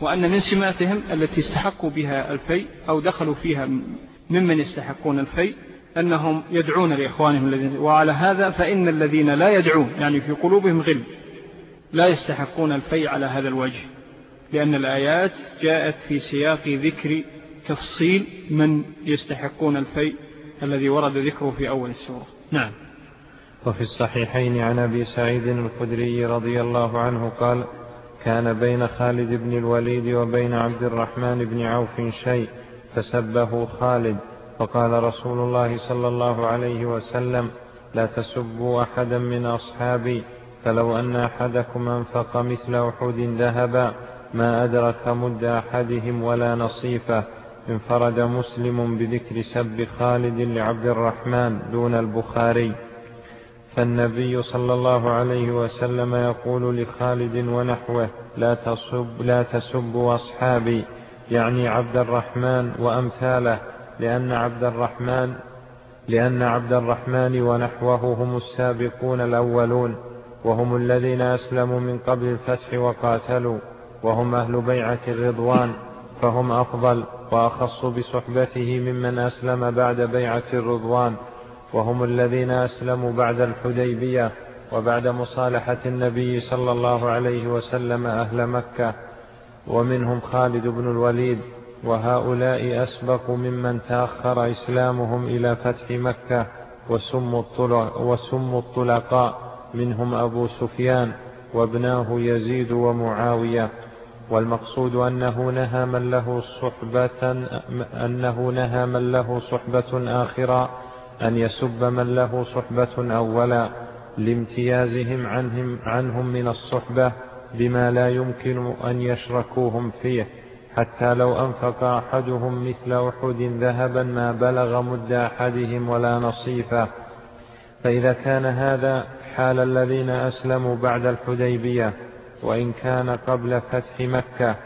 وأن من سماتهم التي استحقوا بها الفي أو دخلوا فيها ممن يستحقون الفي أنهم يدعون لإخوانهم الذين وعلى هذا فإن الذين لا يدعون يعني في قلوبهم غل لا يستحقون الفي على هذا الوجه لأن الآيات جاءت في سياق ذكر تفصيل من يستحقون الفي الذي ورد ذكره في أول السورة. نعم. وفي الصحيحين عن أبي سعيد الخدري رضي الله عنه قال كان بين خالد بن الوليد وبين عبد الرحمن بن عوف شيء فسبه خالد. فقال رسول الله صلى الله عليه وسلم لا تسبوا أحدا من أصحابي فلو أن أحدكم أنفق مثل أحد ذهبا ما أدرك مد أحدهم ولا نصيفه. انفرد مسلم بذكر سب خالد لعبد الرحمن دون البخاري. فالنبي صلى الله عليه وسلم يقول لخالد ونحوه لا تصب لا تسبوا أصحابي. يعني عبد الرحمن وأمثاله لأن عبد الرحمن لأن عبد الرحمن ونحوه هم السابقون الأولون وهم الذين أسلموا من قبل الفتح وقاتلوا وهم أهل بيعة الرضوان فهم أفضل وأخص بصحبته ممن أسلم بعد بيعة الرضوان. وهم الذين أسلموا بعد الحديبية وبعد مصالحة النبي صلى الله عليه وسلم أهل مكة ومنهم خالد بن الوليد وهؤلاء أسبق ممن تأخر إسلامهم إلى فتح مكة وسموا, وسموا الطلقاء منهم أبو سفيان وابناه يزيد ومعاوية. والمقصود أنه نهى من له صحبة أنه نهى من له صحبة آخرا أن يسب من له صحبة أولا لامتيازهم عنهم, عنهم من الصحبة بما لا يمكن أن يشركوهم فيه حتى لو أنفق أحدهم مثل أحد ذهبا ما بلغ مد أحدهم ولا نصيفه فإذا كان هذا حال الذين أسلموا بعد الحديبية وإن كان قبل فتح مكة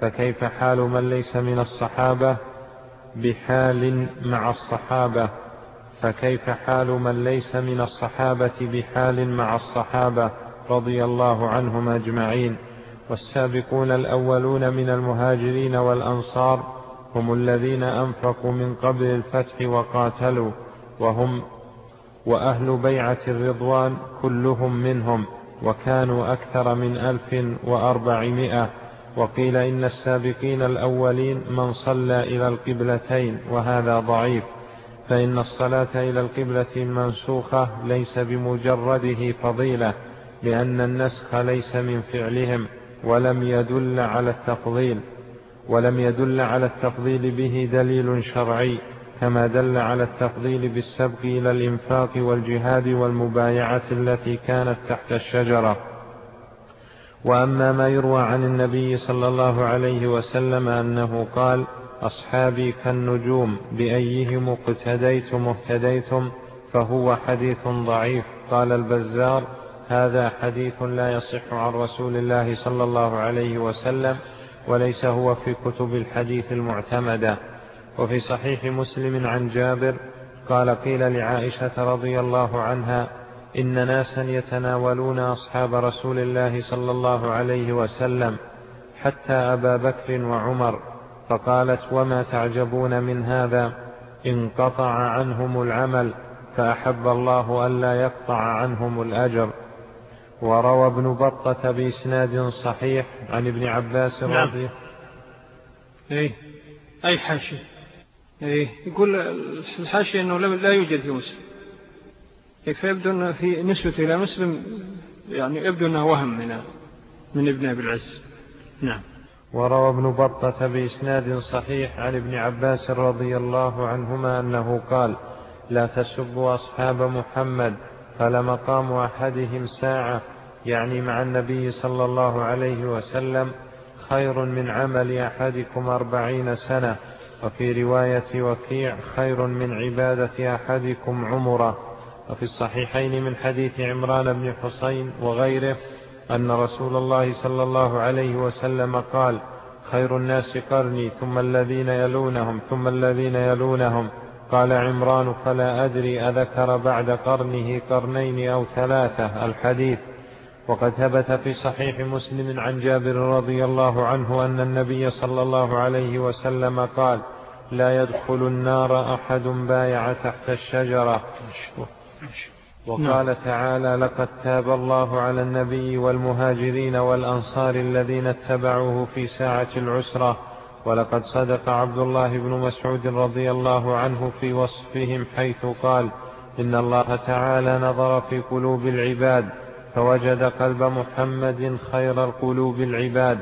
فكيف حال من ليس من الصحابة؟ بحال مع الصحابة. فكيف حال من ليس من الصحابة بحال مع الصحابة رضي الله عنهم أجمعين؟ والسابقون الأولون من المهاجرين والأنصار هم الذين أنفقوا من قبل الفتح وقاتلوا وهم وأهل بيعة الرضوان كلهم منهم وكانوا أكثر من ألف وأربعمائة. وقيل إن السابقين الأولين من صلى إلى القبلتين وهذا ضعيف. فإن الصلاة إلى القبلة المنسوخة ليس بمجرده فضيلة لأن النسخ ليس من فعلهم ولم يدل على التفضيل ولم يدل على التفضيل به دليل شرعي كما دل على التفضيل بالسبق إلى الإنفاق والجهاد والمبايعة التي كانت تحت الشجرة. وأما ما يروى عن النبي صلى الله عليه وسلم أنه قال أصحابي كالنجوم بأيهم اقتديتم اهتديتم فهو حديث ضعيف. قال البزار هذا حديث لا يصح عن رسول الله صلى الله عليه وسلم وليس هو في كتب الحديث المعتمدة. وفي صحيح مسلم عن جابر قال قيل لعائشة رضي الله عنها إن ناسا يتناولون أصحاب رسول الله صلى الله عليه وسلم حتى أبا بكر وعمر. فقالت وما تعجبون من هذا؟ انقطع عنهم العمل فأحب الله ألا يقطع عنهم الأجر. وروى ابن بطة بإسناد صحيح عن ابن عباس نعم. رضي أي أي حاشي أي يقول الحاشي أنه لا يوجد في مسلم. فيبدو أنه في نسبة إلى مسلم يعني يبدو أنه وهم من من ابن أبي العز. نعم. وروى ابن بطة بإسناد صحيح عن ابن عباس رضي الله عنهما أنه قال لا تسبوا أصحاب محمد فلمقام أحدهم ساعة. يعني مع النبي صلى الله عليه وسلم خير من عمل أحدكم أربعين سنة. وفي رواية وكيع خير من عبادة أحدكم عمرة. وفي الصحيحين من حديث عمران بن حسين وغيره أن رسول الله صلى الله عليه وسلم قال خير الناس قرني ثم الذين يلونهم ثم الذين يلونهم. قال عمران فلا أدري أذكر بعد قرنه قرنين أو ثلاثة الحديث. وقد ثبت في صحيح مسلم عن جابر رضي الله عنه أن النبي صلى الله عليه وسلم قال لا يدخل النار أحد بايع تحت الشجرة. وقال نعم. تعالى لقد تاب الله على النبي والمهاجرين والأنصار الذين اتبعوه في ساعة العسرة ولقد صدق عبد الله بن مسعود رضي الله عنه في وصفهم حيث قال إن الله تعالى نظر في قلوب العباد فوجد قلب محمد خير القلوب العباد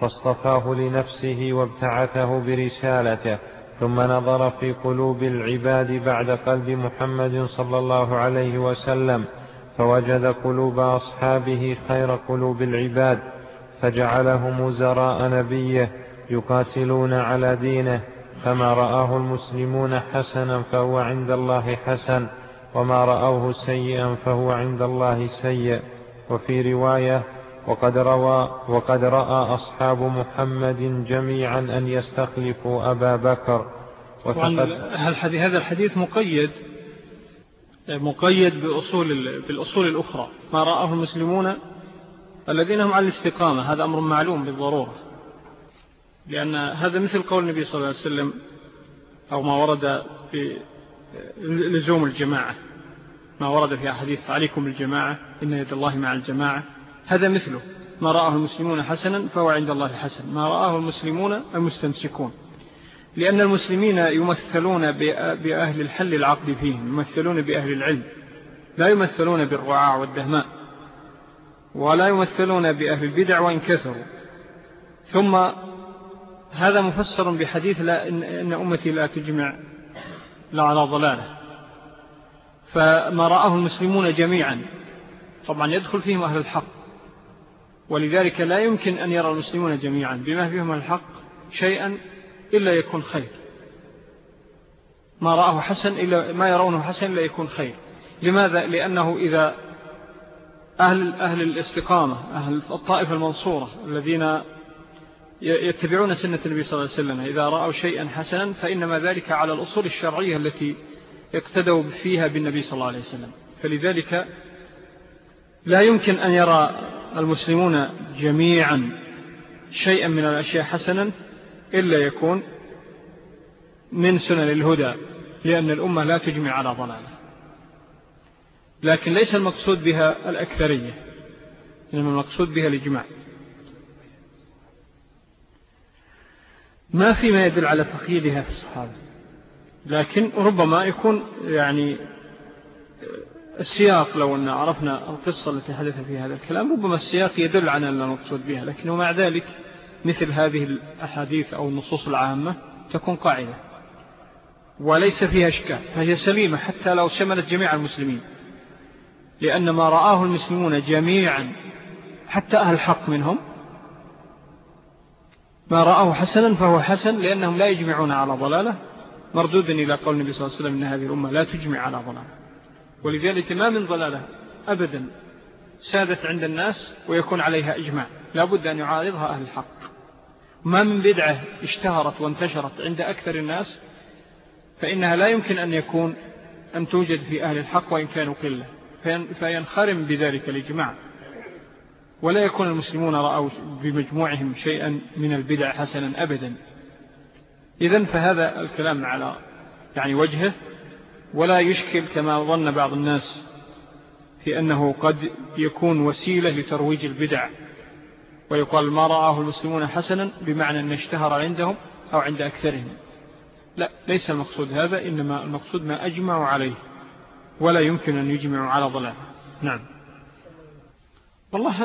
فاصطفاه لنفسه وابتعثه برسالته ثم نظر في قلوب العباد بعد قلب محمد صلى الله عليه وسلم فوجد قلوب أصحابه خير قلوب العباد فجعلهم وزراء نبيه يقاتلون على دينه فما رآه المسلمون حسنا فهو عند الله حسن وما رأوه سيئا فهو عند الله سيء. وفي رواية وقد روى وقد رأى أصحاب محمد جميعا أن يستخلفوا أبا بكر. هذا الحديث مقيد مقيد بأصول, بالأصول الأخرى. ما رآه المسلمون الذين هم على الاستقامة. هذا أمر معلوم بالضرورة. لأن هذا مثل قول النبي صلى الله عليه وسلم أو ما ورد في لزوم الجماعة. ما ورد في حديث عليكم الجماعة إن يد الله مع الجماعة. هذا مثله. ما رآه المسلمون حسنا فهو عند الله حسن. ما رآه المسلمون المستمسكون. لأن المسلمين يمثلون بأهل الحل العقد فيهم يمثلون بأهل العلم. لا يمثلون بالرعاع والدهماء ولا يمثلون بأهل البدع وإن كثروا. ثم هذا مفسر بحديث لا إن, أمتي لا تجمع لا على ضلاله. فما رآه المسلمون جميعا. طبعا يدخل فيهم أهل الحق. ولذلك لا يمكن أن يرى المسلمون جميعا بما فيهم الحق شيئا إلا يكون خير. ما رآه حسن إلا ما يرونه حسن إلا يكون خير. لماذا؟ لأنه إذا أهل, أهل الاستقامة أهل الطائفة المنصورة الذين يتبعون سنة النبي صلى الله عليه وسلم إذا رأوا شيئا حسنا فإنما ذلك على الأصول الشرعية التي اقتدوا فيها بالنبي صلى الله عليه وسلم. فلذلك لا يمكن أن يرى المسلمون جميعا شيئا من الأشياء حسنا إلا يكون من سنن الهدى لأن الأمة لا تجمع على ضلالة لكن ليس المقصود بها الأكثرية إنما المقصود بها الإجماع. ما في ما يدل على تقييدها في الصحابة لكن ربما يكون يعني السياق لو أن عرفنا القصة التي حدث فيها هذا الكلام ربما السياق يدل على أن المقصود بها لكنه مع ذلك مثل هذه الأحاديث أو النصوص العامة تكون قاعدة وليس فيها إشكال فهي سليمة حتى لو شملت جميع المسلمين لأن ما رآه المسلمون جميعا حتى أهل الحق منهم ما رآه حسنا فهو حسن لأنهم لا يجمعون على ضلالة مردود إلى قول النبي صلى الله عليه وسلم إن هذه الأمة لا تجمع على ضلالة. ولذلك ما من ضلالة أبدا سادت عند الناس ويكون عليها إجماع. لا بد أن يعارضها أهل الحق. ما من بدعة اشتهرت وانتشرت عند أكثر الناس فإنها لا يمكن أن يكون أن توجد في أهل الحق وإن كانوا قلة. فينخرم بذلك الإجماع. ولا يكون المسلمون رأوا بمجموعهم شيئا من البدع حسنا أبدا. إذن فهذا الكلام على يعني وجهه. ولا يشكل كما ظن بعض الناس في أنه قد يكون وسيلة لترويج البدع. ويقال ما رآه المسلمون حسنا بمعنى أن اشتهر عندهم أو عند أكثرهم. لا ليس المقصود هذا إنما المقصود ما أجمعوا عليه. ولا يمكن أن يجمعوا على ضلال نعم. والله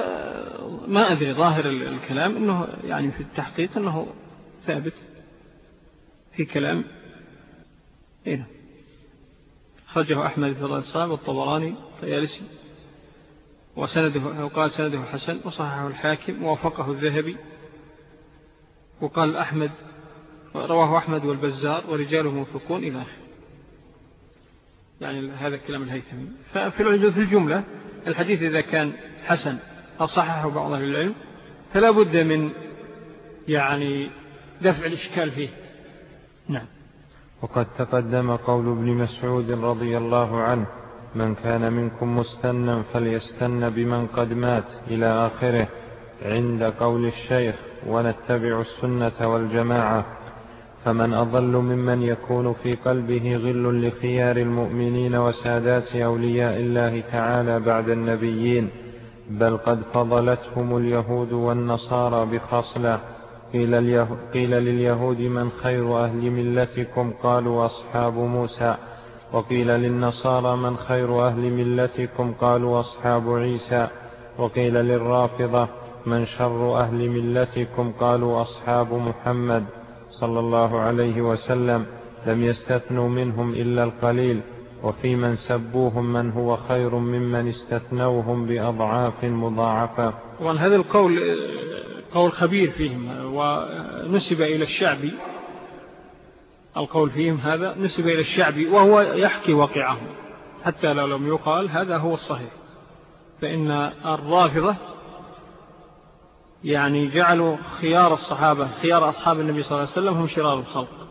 ما أدري ظاهر الكلام أنه يعني في التحقيق أنه ثابت في كلام. إيه. خرجه أحمد في الصعب والطبراني طيالسي وسنده وقال سنده حسن وصححه الحاكم ووافقه الذهبي وقال أحمد رواه أحمد والبزار ورجاله موفقون إلى آخر يعني هذا الكلام الهيثمي ففي الجملة الحديث إذا كان حسن أو صححه بعض أهل العلم فلا بد من يعني دفع الإشكال فيه. نعم. وقد تقدم قول ابن مسعود رضي الله عنه من كان منكم مستنا فليستن بمن قد مات إلى آخره عند قول الشيخ ونتبع السنة والجماعة. فمن أضل ممن يكون في قلبه غل لخيار المؤمنين وسادات أولياء الله تعالى بعد النبيين بل قد فضلتهم اليهود والنصارى بخصلة قيل, قيل لليهود من خير أهل ملتكم؟ قالوا أصحاب موسى. وقيل للنصارى من خير أهل ملتكم؟ قالوا أصحاب عيسى. وقيل للرافضة من شر أهل ملتكم؟ قالوا أصحاب محمد صلى الله عليه وسلم. لم يستثنوا منهم إلا القليل. وفي من سبوهم من هو خير ممن استثنوهم بأضعاف مضاعفة. طبعا هذا القول قول خبير فيهم ونسب إلى الشعب. القول فيهم هذا نسب إلى الشعب وهو يحكي واقعهم. حتى لو لم يقال هذا هو الصحيح. فإن الرافضة يعني جعلوا خيار الصحابة خيار أصحاب النبي صلى الله عليه وسلم هم شرار الخلق.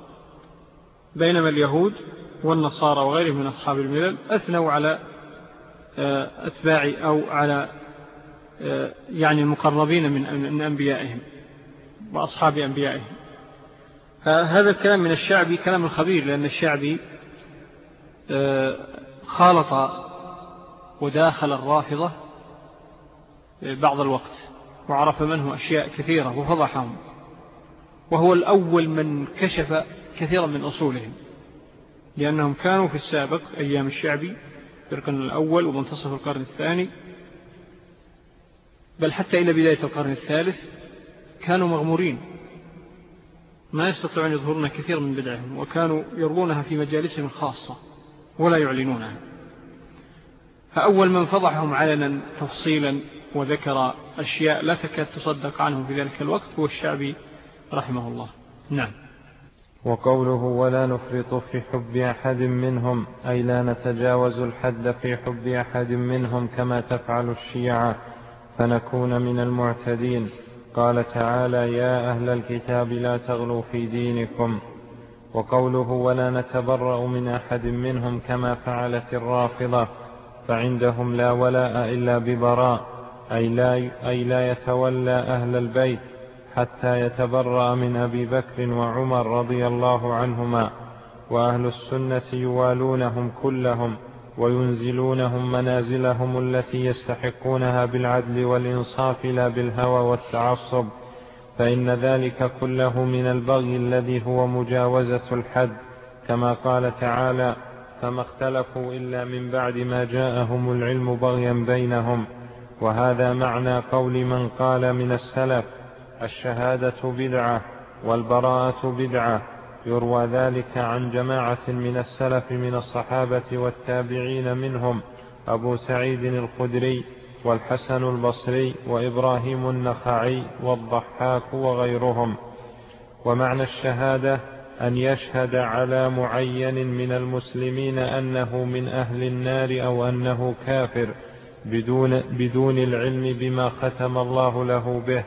بينما اليهود والنصارى وغيرهم من أصحاب الملل أثنوا على آه، أتباع أو على آه، يعني المقربين من أنبيائهم وأصحاب أنبيائهم. هذا الكلام من الشعبي كلام الخبير لأن الشعبي آه، خالط وداخل الرافضة بعض الوقت وعرف منه أشياء كثيرة وفضحهم وهو الأول من كشف كثيرا من أصولهم. لأنهم كانوا في السابق أيام الشعبي في القرن الأول ومنتصف القرن الثاني. بل حتى إلى بداية القرن الثالث كانوا مغمورين. ما يستطيعون يظهرون كثير من بدعهم وكانوا يرونها في مجالسهم الخاصة ولا يعلنونها. فأول من فضحهم علنا تفصيلا وذكر أشياء لا تكاد تصدق عنه في ذلك الوقت هو الشعبي رحمه الله. نعم. وقوله ولا نفرط في حب أحد منهم أي لا نتجاوز الحد في حب أحد منهم كما تفعل الشيعة فنكون من المعتدين. قال تعالى يا أهل الكتاب لا تغلوا في دينكم. وقوله ولا نتبرأ من أحد منهم كما فعلت الرافضة فعندهم لا ولاء إلا ببراء أي لا, أي لا يتولى أهل البيت. حتى يتبرأ من أبي بكر وعمر رضي الله عنهما وأهل السنة يوالونهم كلهم وينزلونهم منازلهم التي يستحقونها بالعدل والإنصاف لا بالهوى والتعصب. فإن ذلك كله من البغي الذي هو مجاوزة الحد كما قال تعالى فما اختلفوا إلا من بعد ما جاءهم العلم بغيا بينهم وهذا معنى قول من قال من السلف الشهادة بدعة والبراءة بدعة يروى ذلك عن جماعة من السلف من الصحابة والتابعين منهم أبو سعيد الخدري والحسن البصري وإبراهيم النخعي والضحاك وغيرهم. ومعنى الشهادة أن يشهد على معين من المسلمين أنه من أهل النار أو أنه كافر بدون, بدون العلم بما ختم الله له به.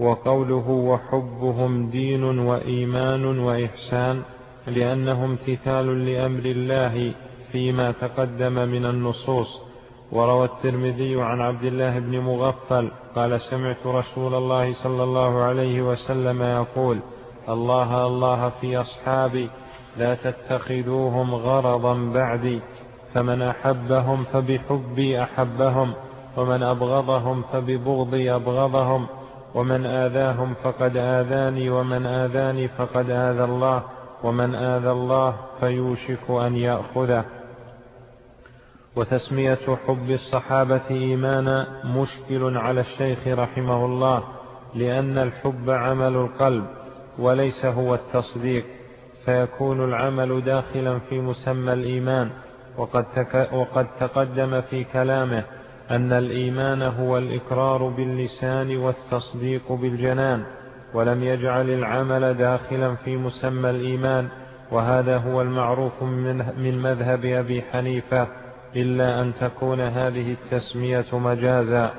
وقوله وحبهم دين وإيمان وإحسان لأنه امتثال لأمر الله فيما تقدم من النصوص. وروى الترمذي عن عبد الله بن مغفل قال سمعت رسول الله صلى الله عليه وسلم يقول الله الله في أصحابي لا تتخذوهم غرضا بعدي فمن أحبهم فبحبي أحبهم ومن أبغضهم فببغضي أبغضهم. ومن آذاهم فقد آذاني ومن آذاني فقد آذى الله ومن آذى الله فيوشك أن يأخذه. وتسمية حب الصحابة إيمانا مشكل على الشيخ رحمه الله لأن الحب عمل القلب وليس هو التصديق فيكون العمل داخلا في مسمى الإيمان وقد, وقد تقدم في كلامه. أن الإيمان هو الإقرار باللسان والتصديق بالجنان ولم يجعل العمل داخلا في مسمى الإيمان وهذا هو المعروف من مذهب أبي حنيفة إلا أن تكون هذه التسمية مجازا.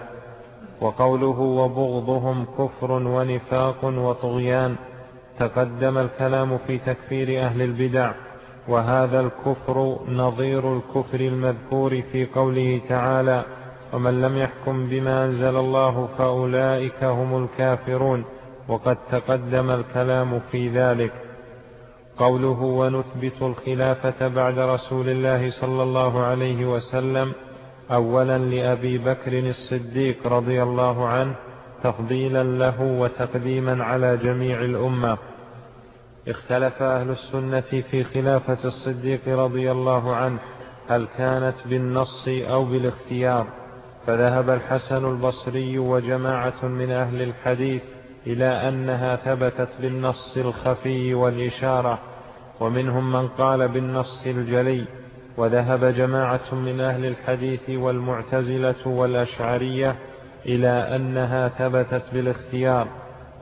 وقوله وبغضهم كفر ونفاق وطغيان تقدم الكلام في تكفير أهل البدع وهذا الكفر نظير الكفر المذكور في قوله تعالى ومن لم يحكم بما أنزل الله فأولئك هم الكافرون وقد تقدم الكلام في ذلك. قوله ونثبت الخلافة بعد رسول الله صلى الله عليه وسلم أولا لأبي بكر الصديق رضي الله عنه تفضيلا له وتقديما على جميع الأمة. اختلف أهل السنة في خلافة الصديق رضي الله عنه هل كانت بالنص أو بالاختيار. فذهب الحسن البصري وجماعة من أهل الحديث إلى أنها ثبتت بالنص الخفي والإشارة ومنهم من قال بالنص الجلي. وذهب جماعة من أهل الحديث والمعتزلة والأشعرية إلى أنها ثبتت بالاختيار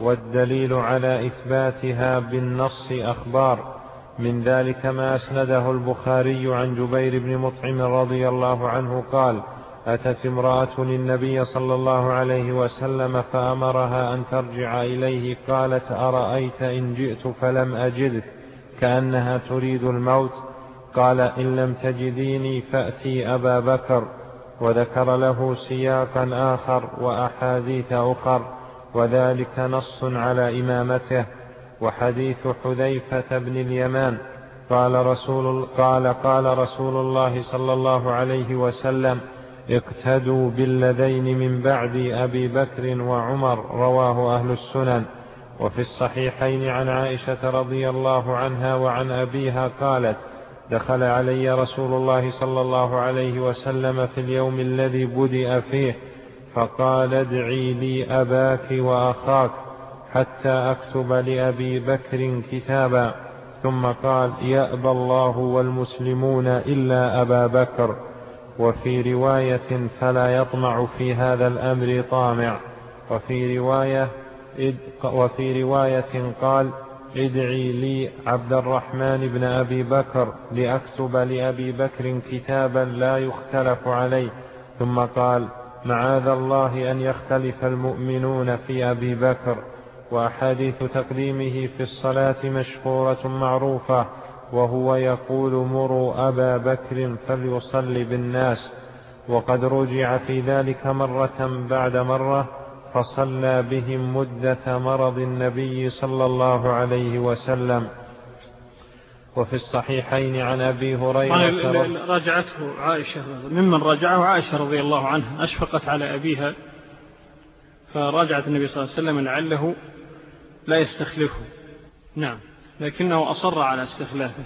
والدليل على إثباتها بالنص أخبار. من ذلك ما أسنده البخاري عن جبير بن مطعم رضي الله عنه قال أتت امرأة للنبي صلى الله عليه وسلم فأمرها أن ترجع إليه قالت أرأيت إن جئت فلم أجدك كأنها تريد الموت. قال إن لم تجديني فأتي أبا بكر. وذكر له سياقا آخر وأحاديث أخر وذلك نص على إمامته. وحديث حذيفة بن اليمان. قال رسول قال قال رسول الله صلى الله عليه وسلم اقتدوا بالذين من بعد أبي بكر وعمر رواه أهل السنن. وفي الصحيحين عن عائشة رضي الله عنها وعن أبيها قالت دخل علي رسول الله صلى الله عليه وسلم في اليوم الذي بدأ فيه فقال ادعي لي أباك وأخاك حتى أكتب لأبي بكر كتابا. ثم قال يأبى الله والمسلمون إلا أبا بكر. وفي رواية فلا يطمع في هذا الأمر طامع. وفي رواية وفي رواية قال ادعي لي عبد الرحمن بن أبي بكر لأكتب لأبي بكر كتابا لا يختلف عليه. ثم قال معاذ الله أن يختلف المؤمنون في أبي بكر. وأحاديث تقديمه في الصلاة مشهورة معروفة. وهو يقول مروا أبا بكر فليصلي بالناس وقد رجع في ذلك مرة بعد مرة فصلى بهم مدة مرض النبي صلى الله عليه وسلم. وفي الصحيحين عن أبي هريرة رجعته عائشة ممن رجعه عائشة رضي الله عنها أشفقت على أبيها فرجعت النبي صلى الله عليه وسلم لعله لا يستخلفه. نعم. لكنه أصر على استخلافه.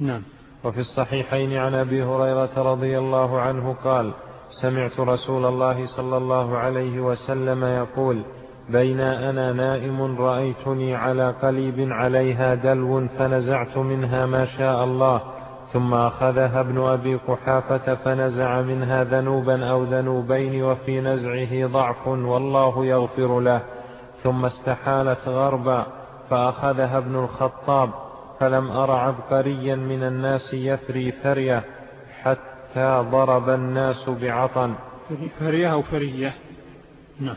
نعم. وفي الصحيحين عن أبي هريرة رضي الله عنه قال سمعت رسول الله صلى الله عليه وسلم يقول بين أنا نائم رأيتني على قليب عليها دلو فنزعت منها ما شاء الله ثم أخذها ابن أبي قحافة فنزع منها ذنوبا أو ذنوبين وفي نزعه ضعف والله يغفر له ثم استحالت غربا. فأخذها ابن الخطاب فلم أر عبقريا من الناس يفري فرية حتى ضرب الناس بعطن. فرية أو فرية؟ نعم.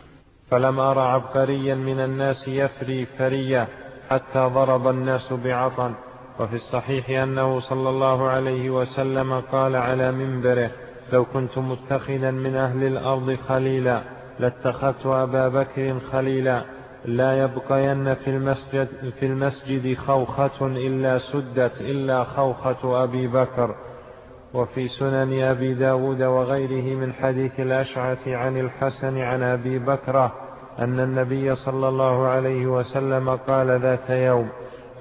فلم أر عبقريا من الناس يفري فرية حتى ضرب الناس بعطن. وفي الصحيح أنه صلى الله عليه وسلم قال على منبره لو كنت متخذا من أهل الأرض خليلا لاتخذت أبا بكر خليلا. لا يبقين في المسجد, في المسجد خوخة إلا سدت إلا خوخة أبي بكر. وفي سنن أبي داود وغيره من حديث الأشعث عن الحسن عن أبي بكرة أن النبي صلى الله عليه وسلم قال ذات يوم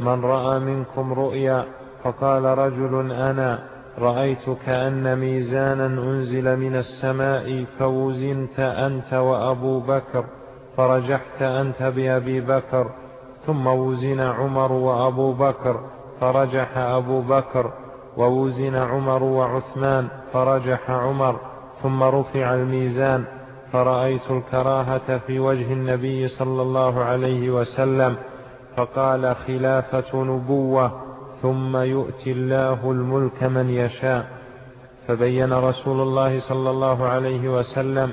من رأى منكم رؤيا فقال رجل أنا رأيت كأن ميزانا أنزل من السماء فوزنت أنت وأبو بكر فرجحت أنت بأبي بكر ثم وزن عمر وأبو بكر فرجح أبو بكر ووزن عمر وعثمان فرجح عمر ثم رفع الميزان فرأيت الكراهة في وجه النبي صلى الله عليه وسلم فقال خلافة نبوة ثم يؤتي الله الملك من يشاء. فبين رسول الله صلى الله عليه وسلم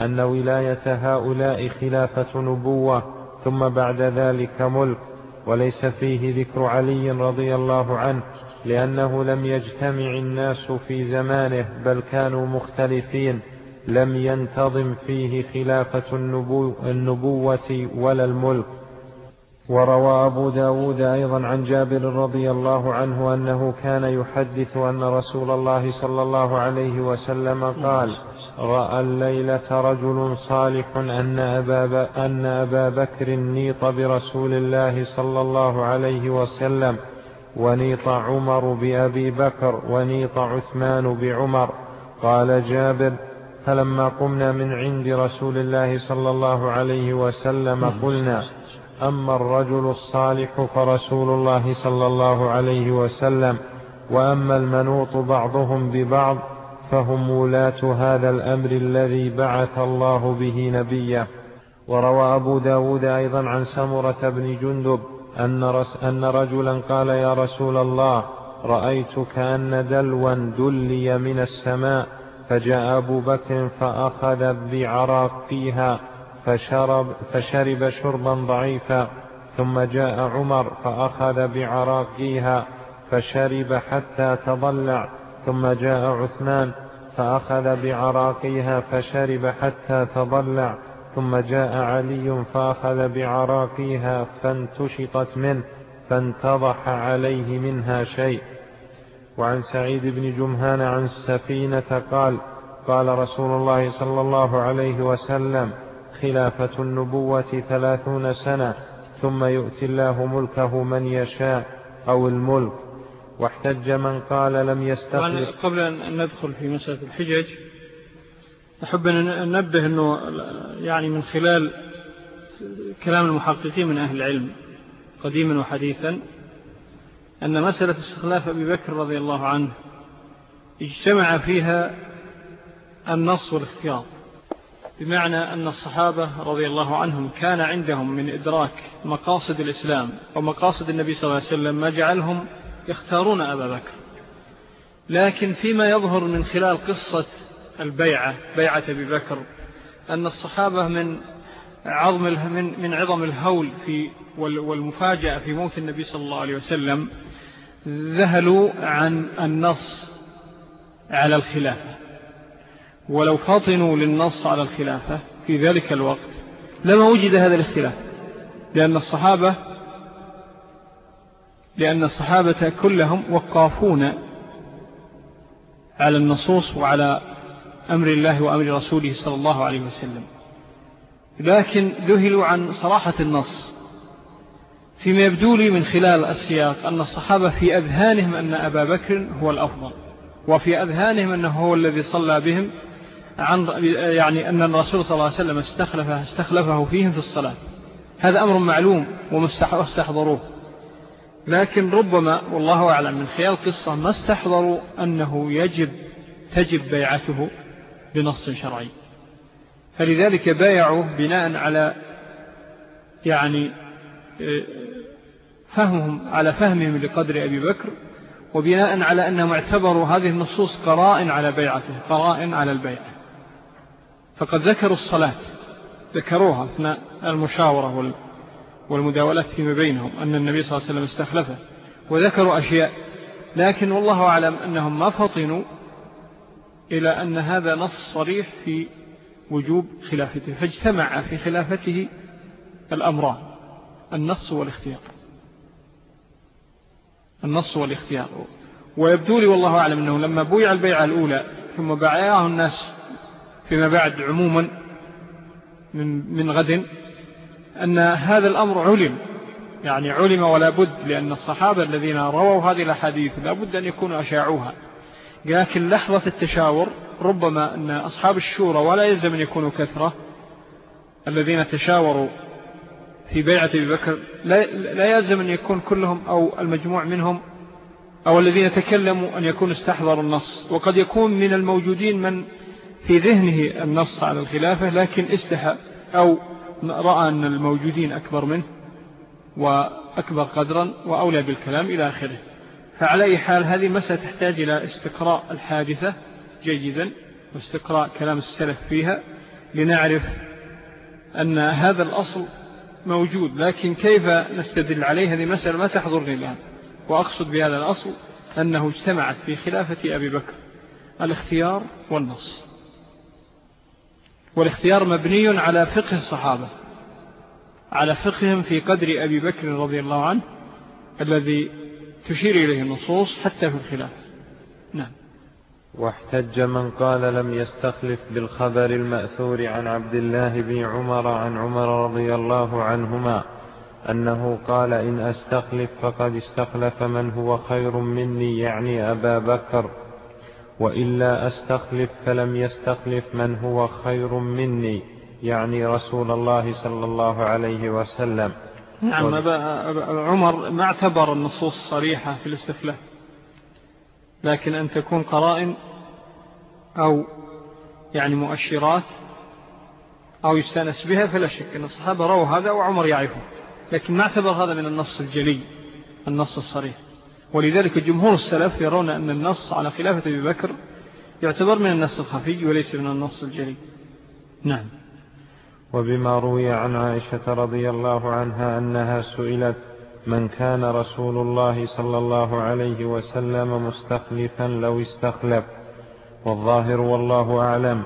أن ولاية هؤلاء خلافة نبوة ثم بعد ذلك ملك. وليس فيه ذكر علي رضي الله عنه لأنه لم يجتمع الناس في زمانه بل كانوا مختلفين. لم ينتظم فيه خلافة النبو النبوة ولا الملك. وروى أبو داود أيضا عن جابر رضي الله عنه أنه كان يحدث أن رسول الله صلى الله عليه وسلم قال رأى الليلة رجل صالح أن أبا, أن أبا بكر نيط برسول الله صلى الله عليه وسلم ونيط عمر بأبي بكر ونيط عثمان بعمر. قال جابر فلما قمنا من عند رسول الله صلى الله عليه وسلم قلنا أما الرجل الصالح فرسول الله صلى الله عليه وسلم وأما المنوط بعضهم ببعض فهم ولاة هذا الأمر الذي بعث الله به نبيه. وروى أبو داود أيضا عن سمرة بن جندب أن, رس أن رجلا قال يا رسول الله رأيت كأن دلوا دلي من السماء فجاء أبو بكر فأخذ بعراقيها فشرب, فشرب شربا ضعيفا ثم جاء عمر فأخذ بعراقيها فشرب حتى تضلع ثم جاء عثمان فأخذ بعراقيها فشرب حتى تضلع. ثم جاء علي فأخذ بعراقيها فانتشطت منه فانتضح عليه منها شيء. وعن سعيد بن جمهان عن السفينة قال قال رسول الله صلى الله عليه وسلم خلافة النبوة ثلاثون سنة ثم يؤتي الله ملكه من يشاء أو الملك. واحتج من قال لم يستخلف قبل أن ندخل في مسألة الحجج أحب أن ننبه أنه يعني من خلال كلام المحققين من أهل العلم قديما وحديثا أن مسألة استخلاف أبي بكر رضي الله عنه اجتمع فيها النص والاختيار. بمعنى أن الصحابة رضي الله عنهم كان عندهم من إدراك مقاصد الإسلام ومقاصد النبي صلى الله عليه وسلم ما جعلهم يختارون أبا بكر. لكن فيما يظهر من خلال قصة البيعة بيعة أبي بكر أن الصحابة من عظم من من عظم الهول في والمفاجأة في موت النبي صلى الله عليه وسلم ذهلوا عن النص على الخلافة. ولو فاطنوا للنص على الخلافة في ذلك الوقت لما وجد هذا الاختلاف لأن الصحابة لأن الصحابة كلهم وقافون على النصوص وعلى أمر الله وأمر رسوله صلى الله عليه وسلم. لكن ذهلوا عن صراحة النص. فيما يبدو لي من خلال السياق أن الصحابة في أذهانهم أن أبا بكر هو الأفضل وفي أذهانهم أنه هو الذي صلى بهم عن يعني أن الرسول صلى الله عليه وسلم استخلفه, استخلفه فيهم في الصلاة. هذا أمر معلوم ومستحضروه لكن ربما والله أعلم من خلال قصة ما استحضروا أنه يجب تجب بيعته بنص شرعي. فلذلك بايعوا بناء على يعني آه، فهمهم على فهمهم لقدر أبي بكر وبناء على أنهم اعتبروا هذه النصوص قرائن على بيعته قرائن على البيعة فقد ذكروا الصلاة ذكروها أثناء المشاورة والمداولات فيما بينهم أن النبي صلى الله عليه وسلم استخلفه وذكروا أشياء. لكن والله أعلم أنهم ما فطنوا إلى أن هذا نص صريح في وجوب خلافته فاجتمع في خلافته الأمران النص والاختيار. النص والاختيار. ويبدو لي والله أعلم أنه لما بويع البيعة الأولى ثم باعياه الناس فيما بعد عموما من, من غد أن هذا الأمر علم. يعني علم ولا بد لأن الصحابة الذين رووا هذه الأحاديث لا بد أن يكونوا أشاعوها. لكن لحظة التشاور ربما أن أصحاب الشورى ولا يلزم أن يكونوا كثرة الذين تشاوروا في بيعة بكر لا يلزم أن يكون كلهم أو المجموع منهم أو الذين تكلموا أن يكون استحضروا النص. وقد يكون من الموجودين من في ذهنه النص على الخلافة لكن استحى أو رأى أن الموجودين أكبر منه وأكبر قدرا وأولى بالكلام إلى آخره. فعلى أي حال هذه مسألة تحتاج إلى استقراء الحادثة جيدا واستقراء كلام السلف فيها لنعرف أن هذا الأصل موجود. لكن كيف نستدل عليه؟ هذه مسألة ما تحضرني الآن. وأقصد بهذا الأصل أنه اجتمعت في خلافة أبي بكر الاختيار والنص. والاختيار مبني على فقه الصحابة على فقههم في قدر أبي بكر رضي الله عنه الذي تشير إليه النصوص حتى في الخلاف. نعم. واحتج من قال لم يستخلف بالخبر المأثور عن عبد الله بن عمر عن عمر رضي الله عنهما أنه قال إن أستخلف فقد استخلف من هو خير مني يعني أبا بكر. وإلا أستخلف فلم يستخلف من هو خير مني يعني رسول الله صلى الله عليه وسلم. نعم عمر ما اعتبر النصوص صريحة في الاستخلاف. لكن أن تكون قرائن أو يعني مؤشرات أو يستأنس بها فلا شك أن الصحابة رأوا هذا وعمر يعرفه. لكن ما اعتبر هذا من النص الجلي النص الصريح. ولذلك جمهور السلف يرون أن النص على خلافة أبي بكر يعتبر من النص الخفي وليس من النص الجلي. نعم. وبما روي عن عائشة رضي الله عنها أنها سئلت من كان رسول الله صلى الله عليه وسلم مستخلفا لو استخلف. والظاهر والله أعلم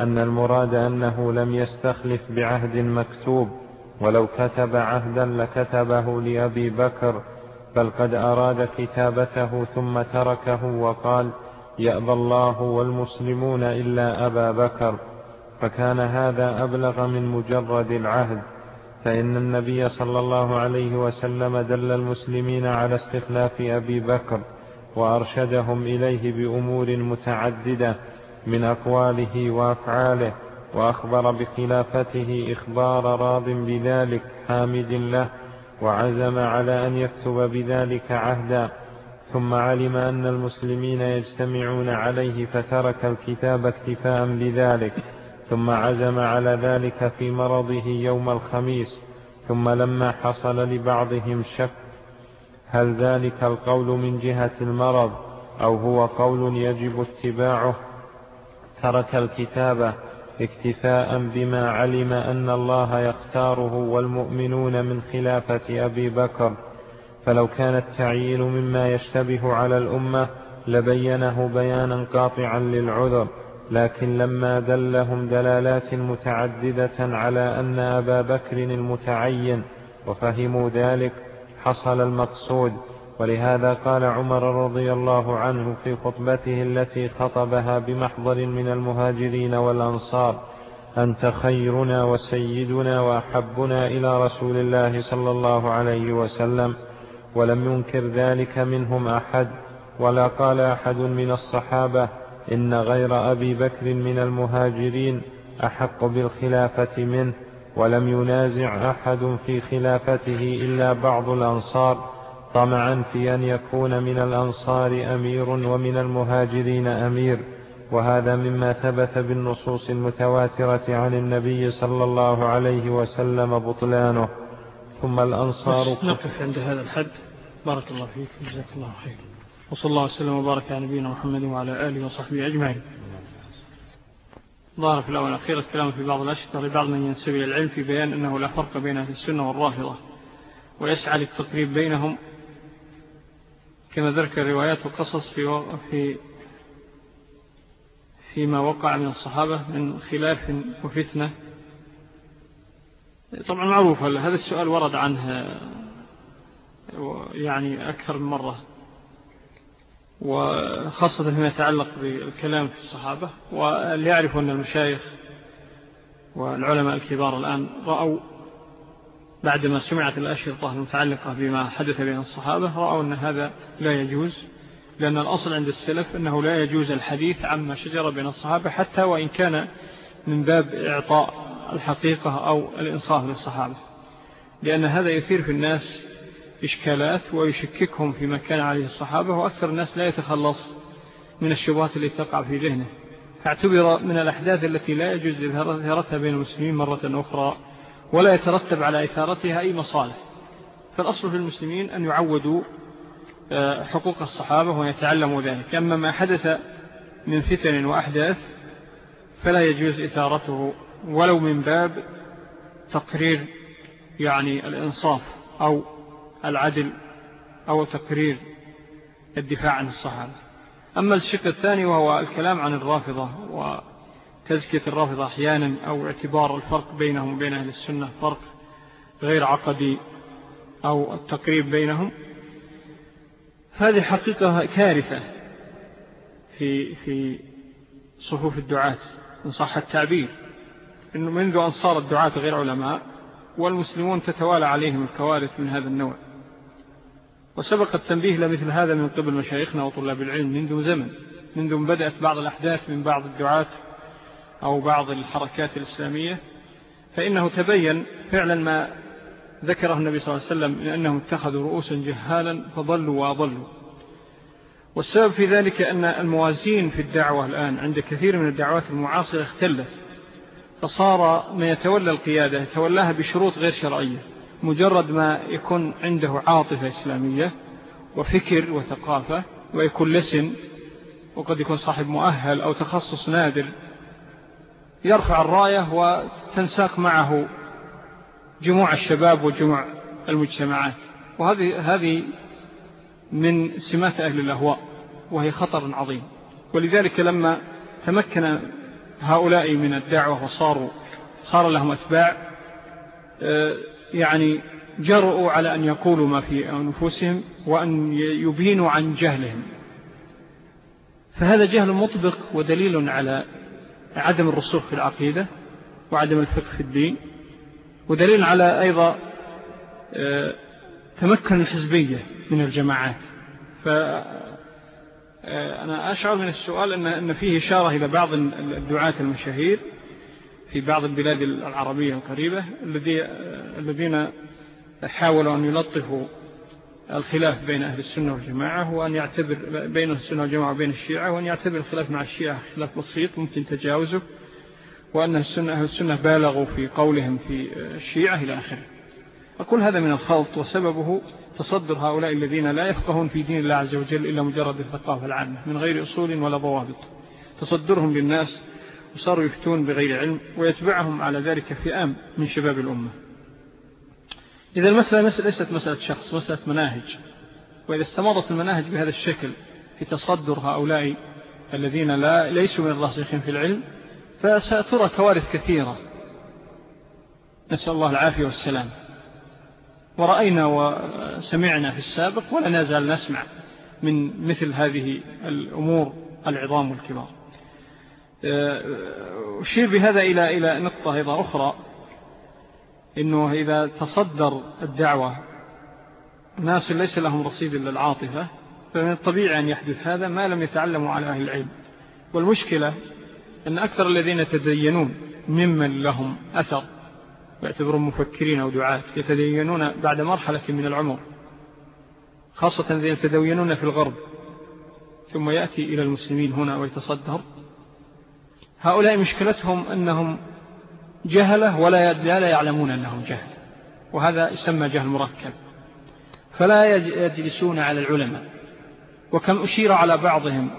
أن المراد أنه لم يستخلف بعهد مكتوب ولو كتب عهدا لكتبه لأبي بكر بل قد أراد كتابته ثم تركه وقال يأبى الله والمسلمون إلا أبا بكر فكان هذا أبلغ من مجرد العهد فإن النبي صلى الله عليه وسلم دل المسلمين على استخلاف أبي بكر وأرشدهم إليه بأمور متعددة من أقواله وأفعاله وأخبر بخلافته إخبار راض بذلك حامد له وعزم على أن يكتب بذلك عهدا ثم علم أن المسلمين يجتمعون عليه فترك الكتاب اكتفاء بذلك ثم عزم على ذلك في مرضه يوم الخميس ثم لما حصل لبعضهم شك هل ذلك القول من جهة المرض أو هو قول يجب اتباعه ترك الكتابة اكتفاء بما علم أن الله يختاره والمؤمنون من خلافة أبي بكر. فلو كان التعيين مما يشتبه على الأمة لبينه بيانا قاطعا للعذر لكن لما دلهم دلالات متعددة على أن أبا بكر المتعين وفهموا ذلك حصل المقصود ولهذا قال عمر رضي الله عنه في خطبته التي خطبها بمحضر من المهاجرين والأنصار أنت خيرنا وسيدنا وأحبنا إلى رسول الله صلى الله عليه وسلم ولم ينكر ذلك منهم أحد ولا قال أحد من الصحابة إن غير أبي بكر من المهاجرين أحق بالخلافة منه ولم ينازع أحد في خلافته إلا بعض الأنصار. طمعا في أن يكون من الأنصار أمير ومن المهاجرين أمير وهذا مما ثبت بالنصوص المتواترة عن النبي صلى الله عليه وسلم بطلانه. ثم الأنصار نقف عند هذا الحد. بارك الله فيك. جزاك الله خير. وصلى الله وسلم وبارك على نبينا محمد وعلى آله وصحبه أجمعين. ظهر في الأول الأخير الكلام في بعض الأشطر لبعض من ينسب إلى العلم في بيان أنه لا فرق بين أهل السنة والرافضة ويسعى للتقريب بينهم كما ذكر الروايات والقصص في في فيما وقع من الصحابة من خلاف وفتنة. طبعا معروف هذا. السؤال ورد عنه يعني أكثر من مرة وخاصة فيما يتعلق بالكلام في الصحابة. وليعرفوا أن المشايخ والعلماء الكبار الآن رأوا بعدما سمعت الأشرطة المتعلقة بما حدث بين الصحابة رأوا أن هذا لا يجوز لأن الأصل عند السلف أنه لا يجوز الحديث عما شجر بين الصحابة حتى وإن كان من باب إعطاء الحقيقة أو الإنصاف للصحابة. لأن هذا يثير في الناس إشكالات ويشككهم فيما كان عليه الصحابة وأكثر الناس لا يتخلص من الشبهات التي تقع في ذهنه. فاعتبر من الأحداث التي لا يجوز إثارتها بين المسلمين مرة أخرى ولا يترتب على إثارتها أي مصالح. فالأصل في المسلمين أن يعودوا آه، حقوق الصحابة ويتعلموا ذلك. أما ما حدث من فتن وأحداث فلا يجوز إثارته ولو من باب تقرير يعني الإنصاف أو العدل أو تقرير الدفاع عن الصحابة. أما الشق الثاني وهو الكلام عن الرافضة وتزكية الرافضة أحيانا أو اعتبار الفرق بينهم وبين أهل السنة فرق غير عقدي أو التقريب بينهم؟ هذه حقيقة كارثة في, في صفوف الدعاة إن صح التعبير. إنه منذ أن صار الدعاة غير علماء والمسلمون تتوالى عليهم الكوارث من هذا النوع. وسبق التنبيه لمثل هذا من قبل مشايخنا وطلاب العلم منذ زمن منذ بدأت بعض الأحداث من بعض الدعاة أو بعض الحركات الإسلامية فإنه تبين فعلا ما ذكره النبي صلى الله عليه وسلم من أنهم اتخذوا رؤوسا جهالا فضلوا وأضلوا. والسبب في ذلك أن الموازين في الدعوة الآن عند كثير من الدعوات المعاصرة اختلت. فصار من يتولى القيادة يتولاها بشروط غير شرعية مجرد ما يكون عنده عاطفة إسلامية وفكر وثقافة ويكون لسن وقد يكون صاحب مؤهل أو تخصص نادر يرفع الراية وتنساق معه جموع الشباب وجموع المجتمعات. وهذه هذه من سمات أهل الأهواء وهي خطر عظيم. ولذلك لما تمكن هؤلاء من الدعوة وصاروا صار لهم أتباع آه، يعني جرؤوا على أن يقولوا ما في أنفسهم وأن يبينوا عن جهلهم. فهذا جهل مطبق ودليل على عدم الرسوخ في العقيدة وعدم الفقه في الدين ودليل على أيضا آه، تمكن الحزبية من الجماعات. فأنا آه، أشعر من السؤال أن فيه إشارة إلى بعض الدعاة المشاهير في بعض البلاد العربية القريبة آه، الذين حاولوا أن يلطفوا الخلاف بين أهل السنة والجماعة وأن يعتبر بين السنة والجماعة وبين الشيعة وأن يعتبر الخلاف مع الشيعة خلاف بسيط ممكن تجاوزه وأن السنة أهل السنة بالغوا في قولهم في الشيعة إلى آخره. أقول هذا من الخلط وسببه تصدر هؤلاء الذين لا يفقهون في دين الله عز وجل إلا مجرد الثقافة العامة من غير أصول ولا ضوابط. تصدرهم للناس وصاروا يفتون بغير علم ويتبعهم على ذلك فئام من شباب الأمة. إذا المسألة ليست مسألة شخص مسألة مناهج. وإذا استمرت المناهج بهذا الشكل في تصدر هؤلاء الذين لا ليسوا من الراسخين في العلم فسترى كوارث كثيرة. نسأل الله العافية والسلام. ورأينا وسمعنا في السابق ولا نزال نسمع من مثل هذه الأمور العظام والكبار أشير بهذا إلى إلى نقطة أيضا أخرى. إنه إذا تصدر الدعوة ناس ليس لهم رصيد إلا العاطفة فمن الطبيعي أن يحدث هذا ما لم يتعلموا على أهل العلم. والمشكلة أن أكثر الذين يتدينون ممن لهم أثر يعتبرون مفكرين أو دعاة يتدينون بعد مرحلة من العمر خاصة الذين يتدينون في الغرب. ثم يأتي إلى المسلمين هنا ويتصدر. هؤلاء مشكلتهم أنهم جهلة ولا لا يعلمون أنهم جهل وهذا يسمى جهل مركب. فلا يجلسون على العلماء وكم أشير على بعضهم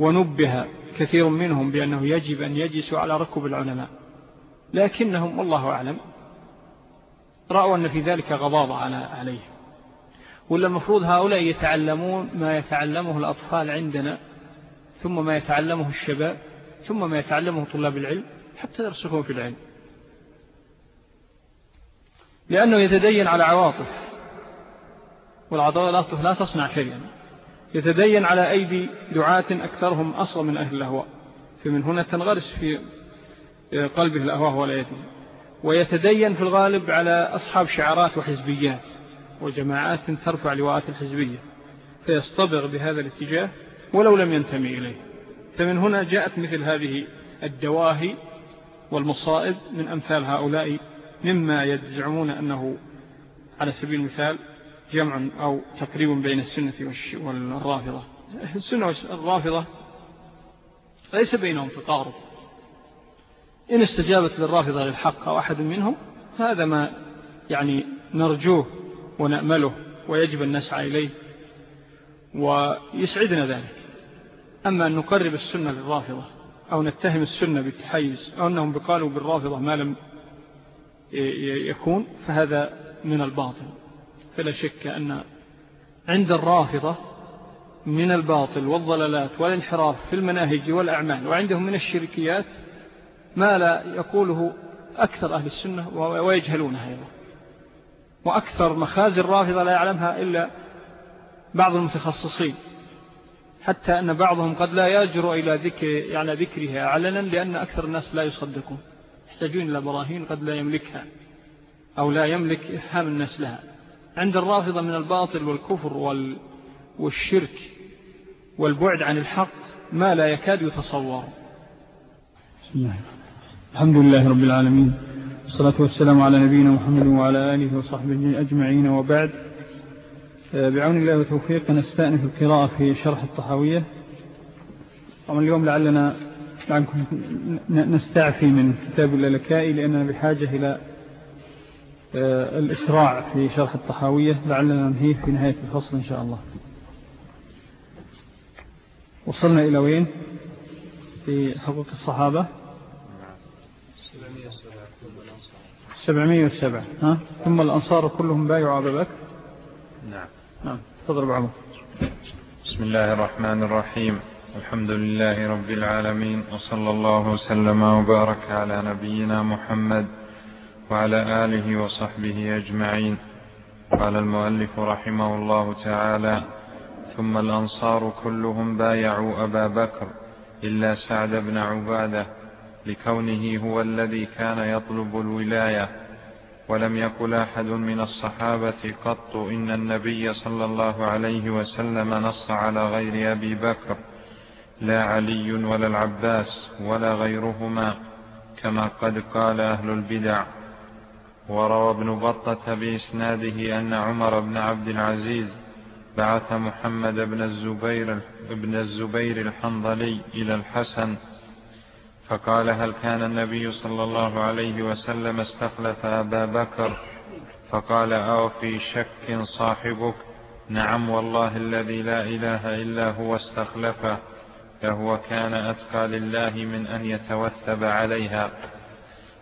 ونبه كثير منهم بأنه يجب أن يجلسوا على ركب العلماء. لكنهم والله أعلم رأوا أن في ذلك غضاضة على عليه. ولا المفروض هؤلاء يتعلمون ما يتعلمه الأطفال عندنا ثم ما يتعلمه الشباب ثم ما يتعلمه طلاب العلم. حتى يرسخون في العلم لأنه يتدين على عواطف والعواطف لا تصنع شيئا. يتدين على أيدي دعاة أكثرهم أصلا من أهل الأهواء فمن هنا تنغرس في قلبه الأهواء ولا يدين ويتدين في الغالب على أصحاب شعارات وحزبيات وجماعات ترفع لواءات الحزبية فيصطبغ بهذا الاتجاه ولو لم ينتمي إليه. فمن هنا جاءت مثل هذه الدواهي والمصائب من أمثال هؤلاء مما يزعمون أنه على سبيل المثال جمع أو تقريب بين السنة والرافضة. السنة والرافضة ليس بينهم تقارب. إن استجابت للرافضة للحق أو أحد منهم هذا ما يعني نرجوه ونأمله ويجب أن نسعى إليه ويسعدنا ذلك. أما أن نقرب السنة للرافضة أو نتهم السنة بالتحيز أو أنهم بقالوا بالرافضة ما لم يكون فهذا من الباطل. فلا شك أن عند الرافضة من الباطل والضلالات والانحراف في المناهج والأعمال وعندهم من الشركيات ما لا يقوله أكثر أهل السنة ويجهلونها أيضا. وأكثر مخازي الرافضة لا يعلمها إلا بعض المتخصصين. حتى أن بعضهم قد لا يجرؤ إلى ذكر يعني ذكرها علنا لأن أكثر الناس لا يصدقون. يحتاجون إلى براهين قد لا يملكها أو لا يملك إفهام الناس لها. عند الرافضة من الباطل والكفر وال والشرك والبعد عن الحق ما لا يكاد يتصور. بسم الله. الحمد لله رب العالمين. والصلاة والسلام على نبينا محمد وعلى آله وصحبه أجمعين. وبعد. بعون الله وتوفيق نستأنف القراءة في شرح الطحاوية. طبعا اليوم لعلنا نستعفي من كتاب اللالكائي لأننا بحاجة إلى آه، الإسراع في شرح الطحاوية. لعلنا ننهيه في نهاية الفصل إن شاء الله. وصلنا إلى وين؟ في حقوق الصحابة. سبعمية وسبع ها؟ ثم الأنصار كلهم بايعوا أبا بكر. نعم. نعم تضرب عمر بسم الله الرحمن الرحيم. الحمد لله رب العالمين وصلى الله وسلم وبارك على نبينا محمد وعلى آله وصحبه أجمعين. قال المؤلف رحمه الله تعالى ثم الأنصار كلهم بايعوا أبا بكر إلا سعد بن عبادة لكونه هو الذي كان يطلب الولاية ولم يقل أحد من الصحابة قط إن النبي صلى الله عليه وسلم نص على غير أبي بكر لا علي ولا العباس ولا غيرهما كما قد قال أهل البدع. وروى ابن بطة بإسناده أن عمر بن عبد العزيز بعث محمد بن الزبير, بن الزبير الحنظلي إلى الحسن فقال هل كان النبي صلى الله عليه وسلم استخلف أبا بكر؟ فقال أو في شك صاحبك. نعم والله الذي لا إله إلا هو استخلفه فهو كان أتقى لله من أن يتوثب عليها.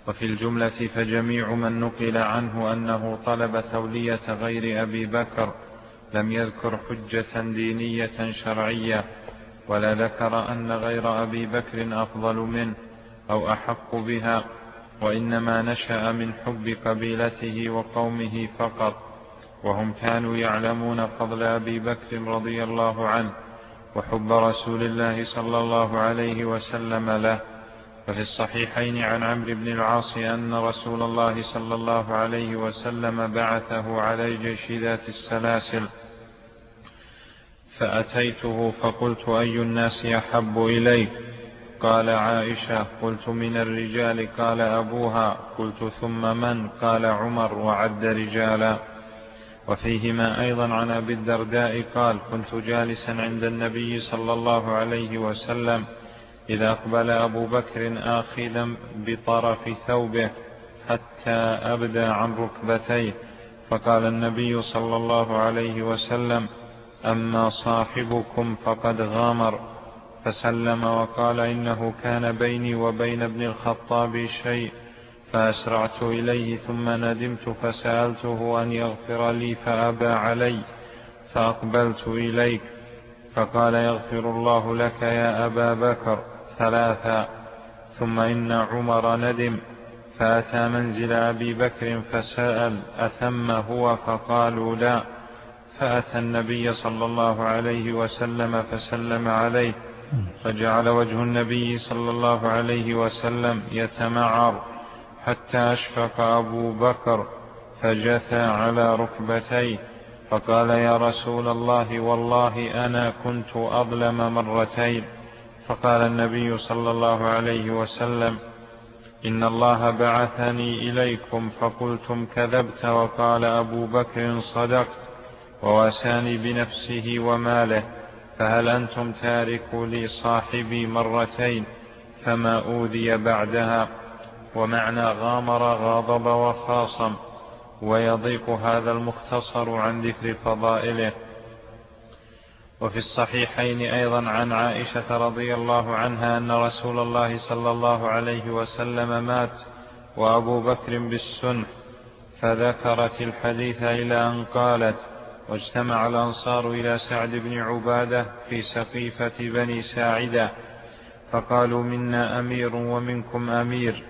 وفي الجملة فجميع من نقل عنه أنه طلب تولية غير أبي بكر لم يذكر حجة دينية شرعية. ولا ذكر أن غير أبي بكر أفضل منه أو أحق بها وإنما نشأ من حب قبيلته وقومه فقط. وهم كانوا يعلمون فضل أبي بكر رضي الله عنه وحب رسول الله صلى الله عليه وسلم له. وفي الصحيحين عن عمرو بن العاص أن رسول الله صلى الله عليه وسلم بعثه على جيش ذات السلاسل فأتيته فقلت أي الناس أحب إليك؟ قال عائشة قلت من الرجال قال أبوها قلت ثم من؟ قال عمر وعد رجالا. وفيهما أيضا عن أبي الدرداء قال كنت جالسا عند النبي صلى الله عليه وسلم إذا أقبل أبو بكر آخذا بطرف ثوبه حتى أبدى عن ركبتيه. فقال النبي صلى الله عليه وسلم أما صاحبكم فقد غامر فسلم وقال إنه كان بيني وبين ابن الخطاب شيء فأسرعت إليه ثم ندمت فسألته أن يغفر لي فأبى علي فأقبلت إليك فقال يغفر الله لك يا أبا بكر ثلاثا ثم إن عمر ندم فأتى منزل أبي بكر فسأل أثم هو فقالوا لا فأتى النبي صلى الله عليه وسلم فسلم عليه فجعل وجه النبي صلى الله عليه وسلم يتمعر حتى أشفق أبو بكر فجثى على ركبتيه فقال يا رسول الله والله أنا كنت أظلم مرتين. فقال النبي صلى الله عليه وسلم إن الله بعثني إليكم فقلتم كذبت وقال أبو بكر صدقت. وواساني بنفسه وماله فهل أنتم تاركوا لي صاحبي مرتين فما أوذي بعدها؟ ومعنى غامر غاضب وخاصم ويضيق هذا المختصر عن ذكر فضائله. وفي الصحيحين أيضا عن عائشة رضي الله عنها أن رسول الله صلى الله عليه وسلم مات وأبو بكر بالسنح فذكرت الحديث إلى أن قالت واجتمع الأنصار إلى سعد بن عبادة في سقيفة بني ساعدة فقالوا منا أمير ومنكم أمير.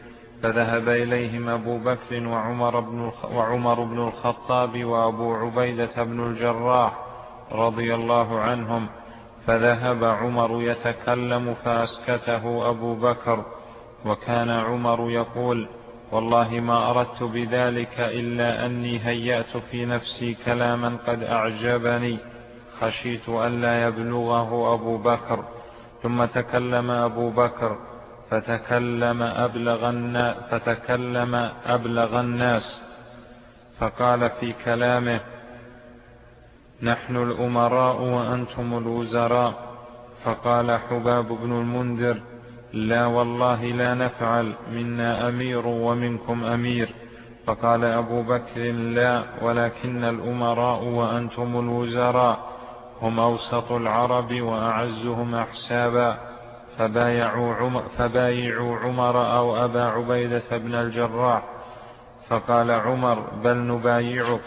فذهب إليهم أبو بكر وعمر بن, وعمر بن الخطاب وأبو عبيدة بن الجراح رضي الله عنهم. فذهب عمر يتكلم فأسكته أبو بكر وكان عمر يقول والله ما أردت بذلك إلا أني هيأت في نفسي كلاما قد أعجبني. خشيت ألا يبلغه أبو بكر. ثم تكلم أبو بكر فتكلم أبلغ الناس, فتكلم أبلغ الناس. فقال في كلامه نحن الأمراء وأنتم الوزراء. فقال حباب بن المنذر لا والله لا نفعل منا أمير ومنكم أمير. فقال أبو بكر لا ولكن الأمراء وأنتم الوزراء. هم أوسط العرب وأعزهم أحسابا. فبايعوا عمر, فبايعوا عمر أو أبا عبيدة بن الجراح. فقال عمر بل نبايعك.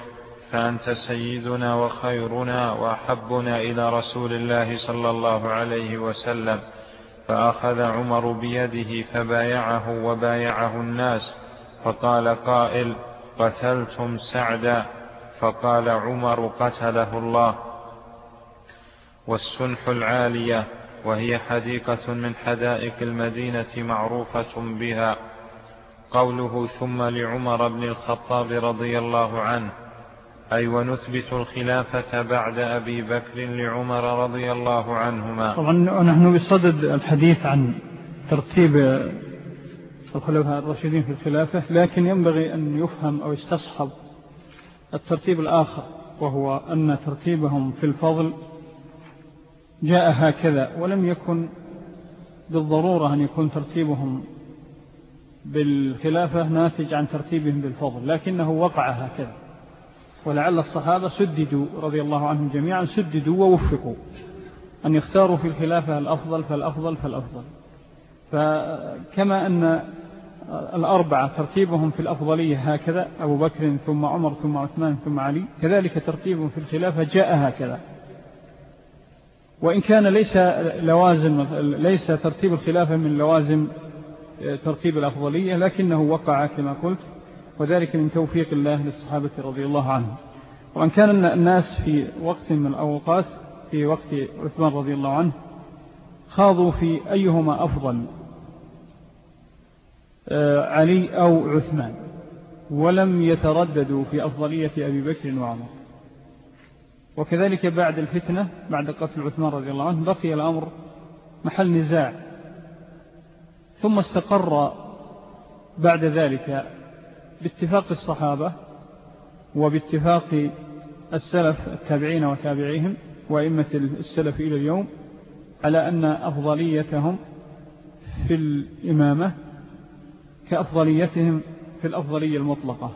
فأنت سيدنا وخيرنا وأحبنا إلى رسول الله صلى الله عليه وسلم. فأخذ عمر بيده فبايعه وبايعه الناس فقال قائل قتلتم سعدا؟ فقال عمر قتله الله. والسنح العالية وهي حديقة من حدائق المدينة معروفة بها. قوله ثم لعمر بن الخطاب رضي الله عنه أي ونثبت الخلافة بعد أبي بكر لعمر رضي الله عنهما. طبعا نحن بصدد الحديث عن ترتيب الخلفاء الراشدين في الخلافة لكن ينبغي أن يفهم أو يستصحب الترتيب الآخر وهو أن ترتيبهم في الفضل جاء هكذا ولم يكن بالضرورة أن يكون ترتيبهم بالخلافة ناتج عن ترتيبهم بالفضل لكنه وقع هكذا. ولعل الصحابة سددوا رضي الله عنهم جميعا سددوا ووفقوا. أن يختاروا في الخلافة الأفضل فالأفضل فالأفضل. فكما أن الأربعة ترتيبهم في الأفضلية هكذا أبو بكر ثم عمر ثم عثمان ثم علي كذلك ترتيبهم في الخلافة جاء هكذا. وإن كان ليس لوازم ليس ترتيب الخلافة من لوازم ترتيب الأفضلية لكنه وقع كما قلت. وذلك من توفيق الله للصحابة رضي الله عنهم. وأن كان الناس في وقت من الأوقات في وقت عثمان رضي الله عنه خاضوا في أيهما أفضل آه، علي أو عثمان ولم يترددوا في أفضلية أبي بكر وعمر. وكذلك بعد الفتنة بعد قتل عثمان رضي الله عنه بقي الأمر محل نزاع. ثم استقر بعد ذلك باتفاق الصحابة وباتفاق السلف التابعين وتابعيهم وإمة السلف إلى اليوم على أن أفضليتهم في الإمامة كأفضليتهم في الأفضلية المطلقة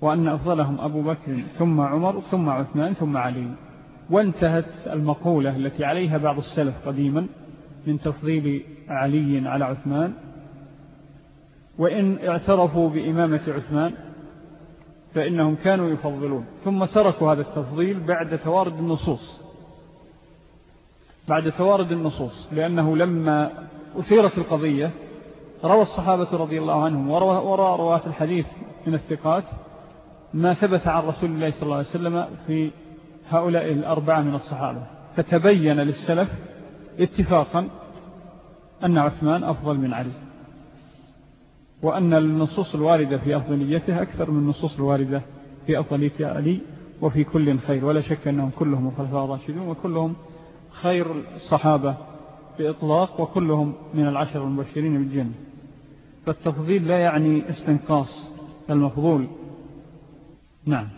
وأن أفضلهم أبو بكر ثم عمر ثم عثمان ثم علي. وانتهت المقولة التي عليها بعض السلف قديما من تفضيل علي على عثمان وإن اعترفوا بإمامة عثمان فإنهم كانوا يفضلون. ثم تركوا هذا التفضيل بعد توارد النصوص. بعد توارد النصوص لأنه لما أثيرت القضية روى الصحابة رضي الله عنهم وروى رواة الحديث من الثقات ما ثبت عن رسول الله صلى الله عليه وسلم في هؤلاء الأربعة من الصحابة. فتبين للسلف اتفاقا أن عثمان أفضل من علي. وأن النصوص الواردة في أفضليته أكثر من النصوص الواردة في أفضلية علي وفي كل خير. ولا شك أنهم كلهم الخلفاء الراشدون وكلهم خير الصحابة بإطلاق وكلهم من العشر المبشرين بالجنة. فالتفضيل لا يعني استنقاص المفضول. نعم.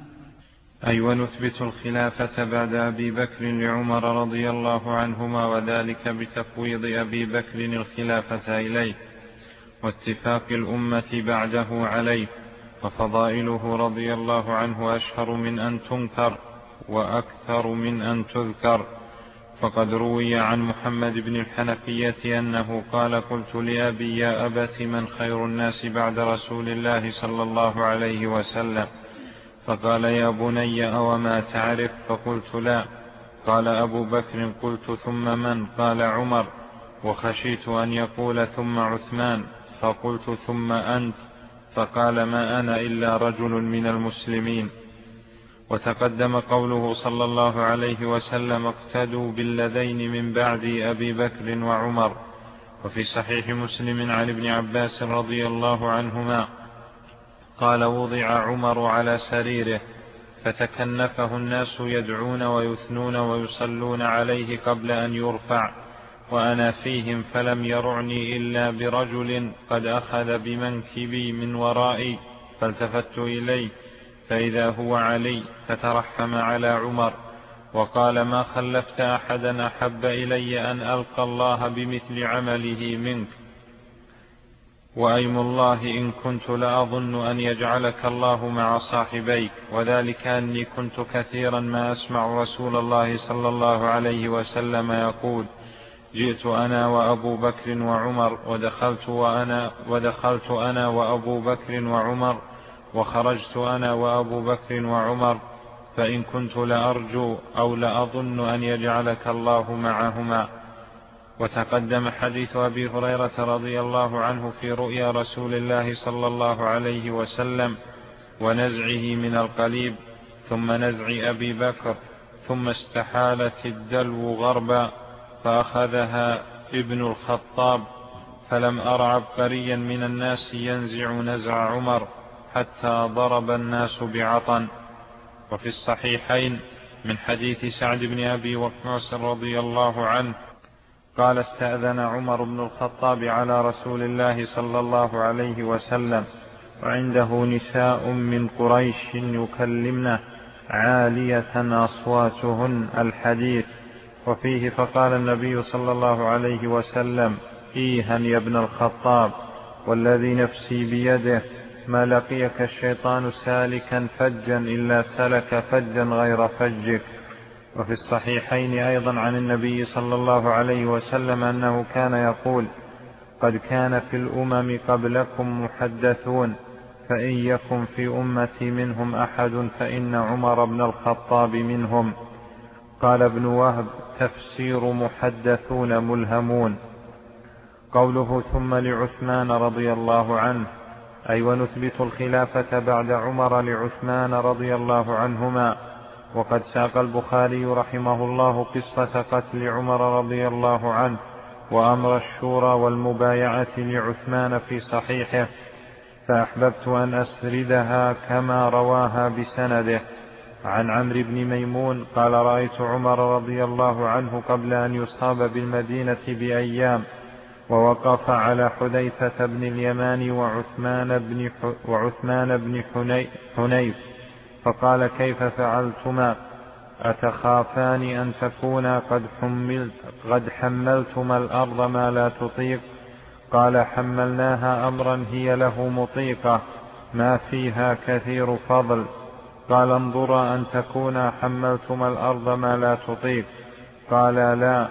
أي ونثبت الخلافة بعد أبي بكر لعمر رضي الله عنهما وذلك بتفويض أبي بكر الخلافة إليه. واتفاق الأمة بعده عليه وفضائله رضي الله عنه أشهر من أن تنكر وأكثر من أن تذكر. فقد روي عن محمد بن الحنفية أنه قال قلت لأبي يا أبت من خير الناس بعد رسول الله صلى الله عليه وسلم؟ فقال يا بني أوما تعرف؟ فقلت لا. قال أبو بكر قلت ثم من؟ قال عمر. وخشيت أن يقول ثم عثمان. فقلت ثم أنت؟ فقال ما أنا إلا رجل من المسلمين. وتقدم قوله صلى الله عليه وسلم اقتدوا بالذين من بعد أبي بكر وعمر. وفي صحيح مسلم عن ابن عباس رضي الله عنهما قال وضع عمر على سريره فتكنفه الناس يدعون ويثنون ويصلون عليه قبل أن يرفع. وأنا فيهم فلم يرعني إلا برجل قد أخذ بمنكبي من ورائي فالتفت إليه فإذا هو علي فترحم على عمر وقال ما خلفت أحدا أحب إلي أن ألقى الله بمثل عمله منك؟ وأيم الله إن كنت لأظن أن يجعلك الله مع صاحبيك وذلك أني كنت كثيرا ما أسمع رسول الله صلى الله عليه وسلم يقول جئت أنا وأبو بكر وعمر ودخلت وأنا ودخلت أنا وأبو بكر وعمر وخرجت أنا وأبو بكر وعمر فإن كنت لأرجو أو لأظن أن يجعلك الله معهما. وتقدم حديث أبي هريرة رضي الله عنه في رؤيا رسول الله صلى الله عليه وسلم ونزعه من القليب ثم نزع أبي بكر ثم استحالت الدلو غربا. فأخذها ابن الخطاب فلم أر عبقريا من الناس ينزع نزع عمر حتى ضرب الناس بعطن. وفي الصحيحين من حديث سعد بن أبي وقاص رضي الله عنه قال استأذن عمر بن الخطاب على رسول الله صلى الله عليه وسلم وعنده نساء من قريش يكلمنه عالية أصواتهن الحديث. وفيه فقال النبي صلى الله عليه وسلم إيها يا ابن الخطاب والذي نفسي بيده ما لقيك الشيطان سالكا فجا إلا سلك فجا غير فجك. وفي الصحيحين أيضا عن النبي صلى الله عليه وسلم أنه كان يقول قد كان في الأمم قبلكم محدثون فإن يكن في أمتي منهم أحد فإن عمر بن الخطاب منهم. قال ابن وهب تفسير محدثون ملهمون. قوله ثم لعثمان رضي الله عنه أي ونثبت الخلافة بعد عمر لعثمان رضي الله عنهما. وقد ساق البخاري رحمه الله قصة قتل عمر رضي الله عنه وأمر الشورى والمبايعة لعثمان في صحيحه فأحببت أن أسردها كما رواها بسنده. عن عمرو بن ميمون قال رأيت عمر رضي الله عنه قبل أن يصاب بالمدينة بأيام ووقف على حذيفة بن اليمان وعثمان بن, وعثمان بن حنيف فقال كيف فعلتما؟ أتخافان أن تكونا قد, حملت قد حملتما الأرض ما لا تطيق؟ قال حملناها أمرا هي له مطيقة ما فيها كثير فضل. قال انظرا أن تكونا حملتما الأرض ما لا تطيق قال لا.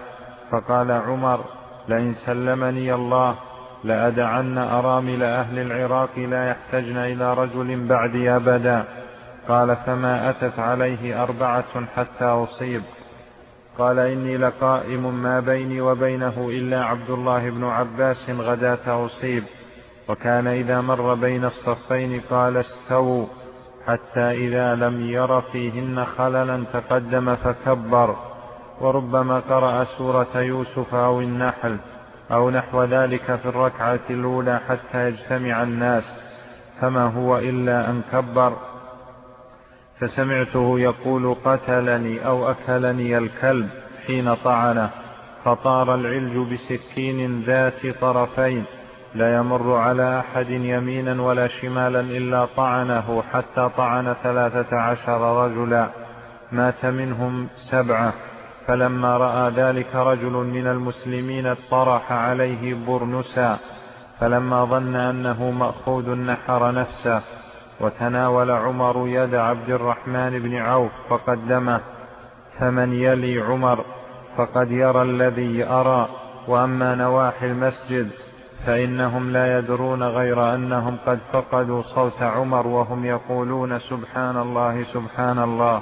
فقال عمر لئن سلمني الله لأدعن أرامل أهل العراق لا يحتجن إلى رجل بعدي أبدا. قال فما أتت عليه أربعة حتى أصيب. قال إني لقائم ما بيني وبينه إلا عبد الله بن عباس غداة أصيب. وكان إذا مر بين الصفين قال استووا. حتى إذا لم ير فيهن خللا تقدم فكبر وربما قرأ سورة يوسف أو النحل أو نحو ذلك في الركعة الأولى حتى يجتمع الناس فما هو إلا أن كبر. فسمعته يقول قتلني أو أكلني الكلب حين طعنه فطار العلج بسكين ذات طرفين. لا يمر على أحد يمينا ولا شمالا إلا طعنه حتى طعن ثلاثة عشر رجلا. مات منهم سبعة. فلما رأى ذلك رجل من المسلمين طرح عليه برنسا. فلما ظن أنه مأخوذ نحر نفسه. وتناول عمر يد عبد الرحمن بن عوف فقدمه. فمن يلي عمر فقد يرى الذي أرى. وأما نواحي المسجد فإنهم لا يدرون غير أنهم قد فقدوا صوت عمر وهم يقولون سبحان الله سبحان الله.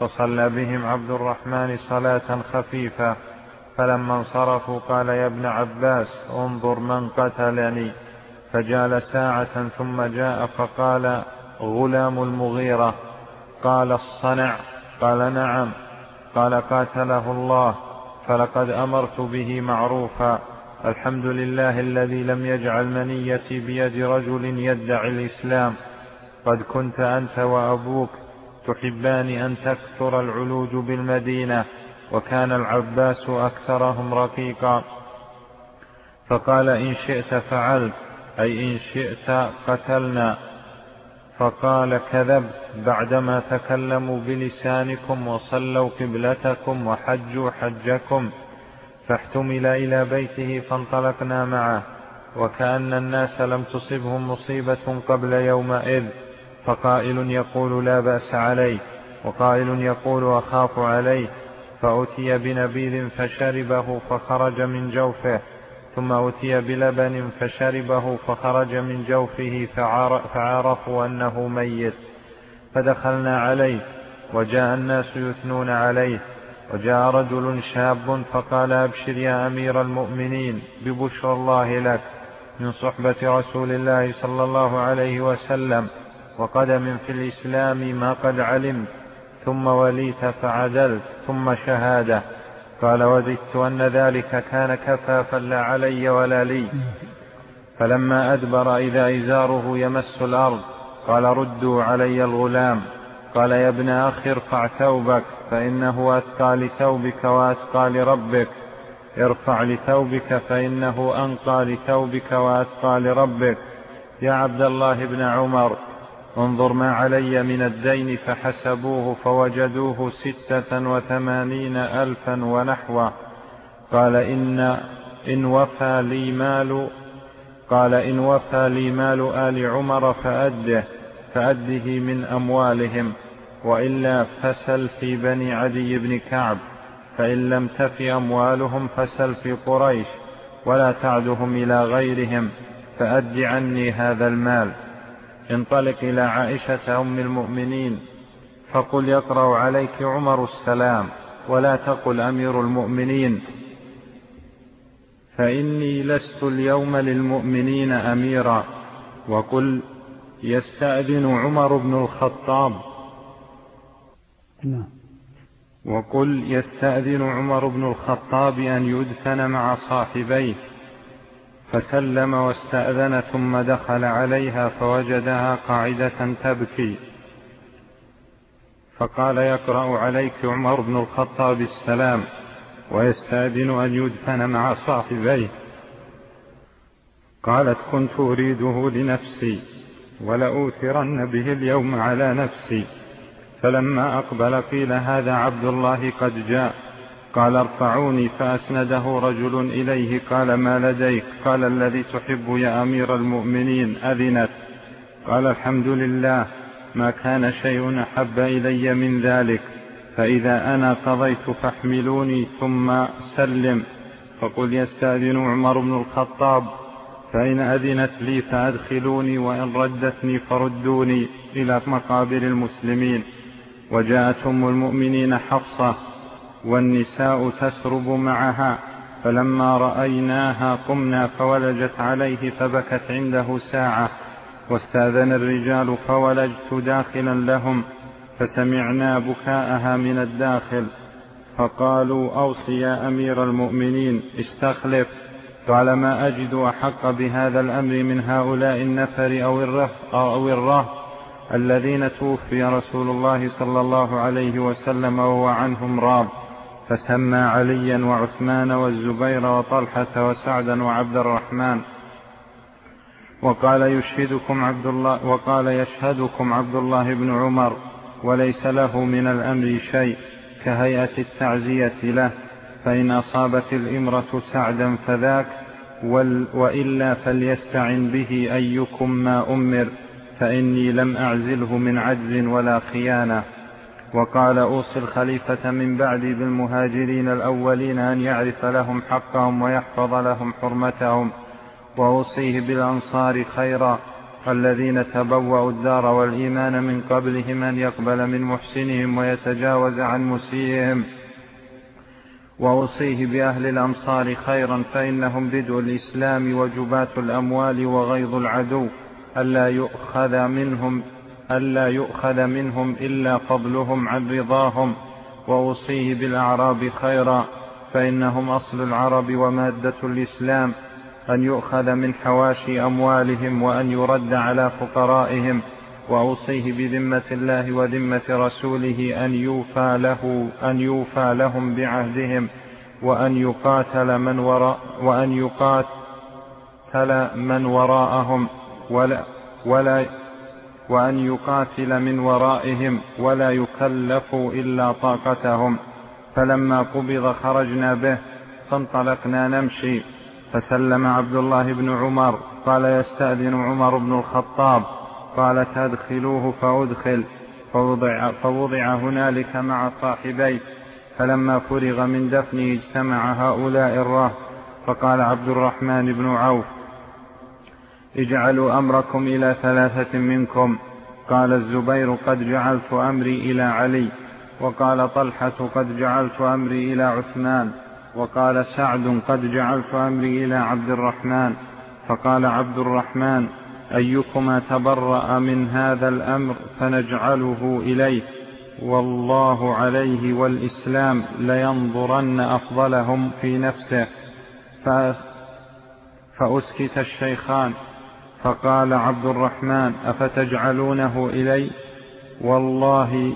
فصلى بهم عبد الرحمن صلاة خفيفة. فلما انصرفوا قال يا ابن عباس انظر من قتلني. فجال ساعة ثم جاء فقال غلام المغيرة. قال الصنع قال نعم. قال قاتله الله. فلقد أمرت به معروفا. الحمد لله الذي لم يجعل منيتي بيد رجل يدعي الإسلام. قد كنت أنت وأبوك تحبان أن تكثر العلوج بالمدينة وكان العباس أكثرهم رقيقا. فقال إن شئت فعلت أي إن شئت قتلنا. فقال كذبت بعدما تكلموا بلسانكم وصلوا قبلتكم وحجوا حجكم. فاحتمل إلى بيته فانطلقنا معه وكأن الناس لم تصبهم مصيبة قبل يومئذ فقائل يقول لا بأس عليه وقائل يقول أخاف عليه فأتي بنبيذ فشربه فخرج من جوفه ثم أتي بلبن فشربه فخرج من جوفه فعرفوا أنه ميت. فدخلنا عليه وجاء الناس يثنون عليه وجاء رجل شاب فقال أبشر يا أمير المؤمنين ببشر الله لك من صحبة رسول الله صلى الله عليه وسلم وقدم في الإسلام ما قد علمت ثم وليت فعدلت ثم شهادة. قال وددت أن ذلك كان كفافا لا علي ولا لي. فلما أدبر إذا إزاره يمس الأرض قال ردوا علي الغلام. قال يا ابن أخ ارفع ثوبك فإنه أتقى لثوبك وأتقى لربك. ارفع لثوبك فإنه أنقى لثوبك وأتقى لربك. يا عبد الله بن عمر انظر ما علي من الدين فحسبوه فوجدوه ستة وثمانين ألفا ونحوه. قال إن إن وفى لي مال قال إن وفى لي مال آل عمر فأده فأده من أموالهم. وإلا فسل في بني عدي بن كعب فإن لم تف أموالهم فسل في قريش ولا تعدهم إلى غيرهم فأد عني هذا المال. انطلق إلى عائشة أم المؤمنين فقل يقرأ عليك عمر السلام ولا تقل أمير المؤمنين. فإني لست اليوم للمؤمنين أميرا وقل يستأذن عمر بن الخطاب نعم. وقل يستأذن عمر بن الخطاب أن يدفن مع صاحبيه فسلم واستأذن ثم دخل عليها فوجدها قاعدة تبكي. فقال يقرأ عليك عمر بن الخطاب السلام ويستأذن أن يدفن مع صاحبيه. قالت كنت أريده لنفسي ولأوثرن به اليوم على نفسي. فلما أقبل قيل هذا عبد الله قد جاء. قال ارفعوني فأسنده رجل إليه قال ما لديك؟ قال الذي تحب يا أمير المؤمنين أذنت. قال الحمد لله ما كان شيء أحب إلي من ذلك فإذا أنا قضيت فاحملوني ثم سلم. فقل يستأذن عمر بن الخطاب فإن أذنت لي فأدخلوني وإن ردتني فردوني إلى مقابر المسلمين. وجاءت أم المؤمنين حفصة والنساء تسرب معها فلما رأيناها قمنا فولجت عليه فبكت عنده ساعة واستأذن الرجال فولجت داخلا لهم فسمعنا بكاءها من الداخل فقالوا أوصي يا أمير المؤمنين استخلف قال ما أجد أحق بهذا الأمر من هؤلاء النفر أو الره, أو الذين توفي رسول الله صلى الله عليه وسلم وهو عنهم راب فسمى عليا وعثمان والزبير وطلحة وسعدا وعبد الرحمن. وقال يشهدكم عبد الله وقال يشهدكم عبد الله بن عمر وليس له من الأمر شيء كهيئة التعزية له فإن أصابت الإمرة سعدا فذاك وإلا فليستعن به أيكم ما أمر. فإني لم أعزله من عجز ولا خيانة. وقال أوصي الخليفة من بعدي بالمهاجرين الأولين أن يعرف لهم حقهم ويحفظ لهم حرمتهم وأوصيه بالأنصار خيرا. الذين تبوأوا الدار والإيمان من قبلهم أن يقبل من محسنهم ويتجاوز عن مسيئهم. وأوصيه بأهل الأمصار خيرا فإنهم بدء الإسلام وجبات الأموال وغيظ العدو. ألا يؤخذ منهم ألا يؤخذ منهم إلا فضلهم عن رضاهم وأوصيه بالأعراب خيرا فإنهم أصل العرب ومادة الإسلام أن يؤخذ من حواشي أموالهم وأن يرد على فقرائهم وأوصيه بذمة الله وذمة رسوله أن يوفى له أن يوفى لهم بعهدهم وأن يقاتل من وراء وأن يقاتل من وراءهم. ولا ولا وأن يقاتل من ورائهم ولا يكلف إلا طاقتهم. فلما قبض خرجنا به فانطلقنا نمشي. فسلم عبد الله بن عمر قال يستأذن عمر بن الخطاب. قالت أدخلوه فأدخل. فوضع, فوضع هنالك مع صاحبيه. فلما فرغ من دفنه اجتمع هؤلاء الراه فقال عبد الرحمن بن عوف اجعلوا أمركم إلى ثلاثة منكم. قال الزبير قد جعلت أمري إلى علي. وقال طلحة قد جعلت أمري إلى عثمان. وقال سعد قد جعلت أمري إلى عبد الرحمن. فقال عبد الرحمن أيكما تبرأ من هذا الأمر فنجعله إليه. والله عليه والإسلام لينظرن أفضلهم في نفسه. فأسكت الشيخان. فقال عبد الرحمن أفتجعلونه إلي؟ والله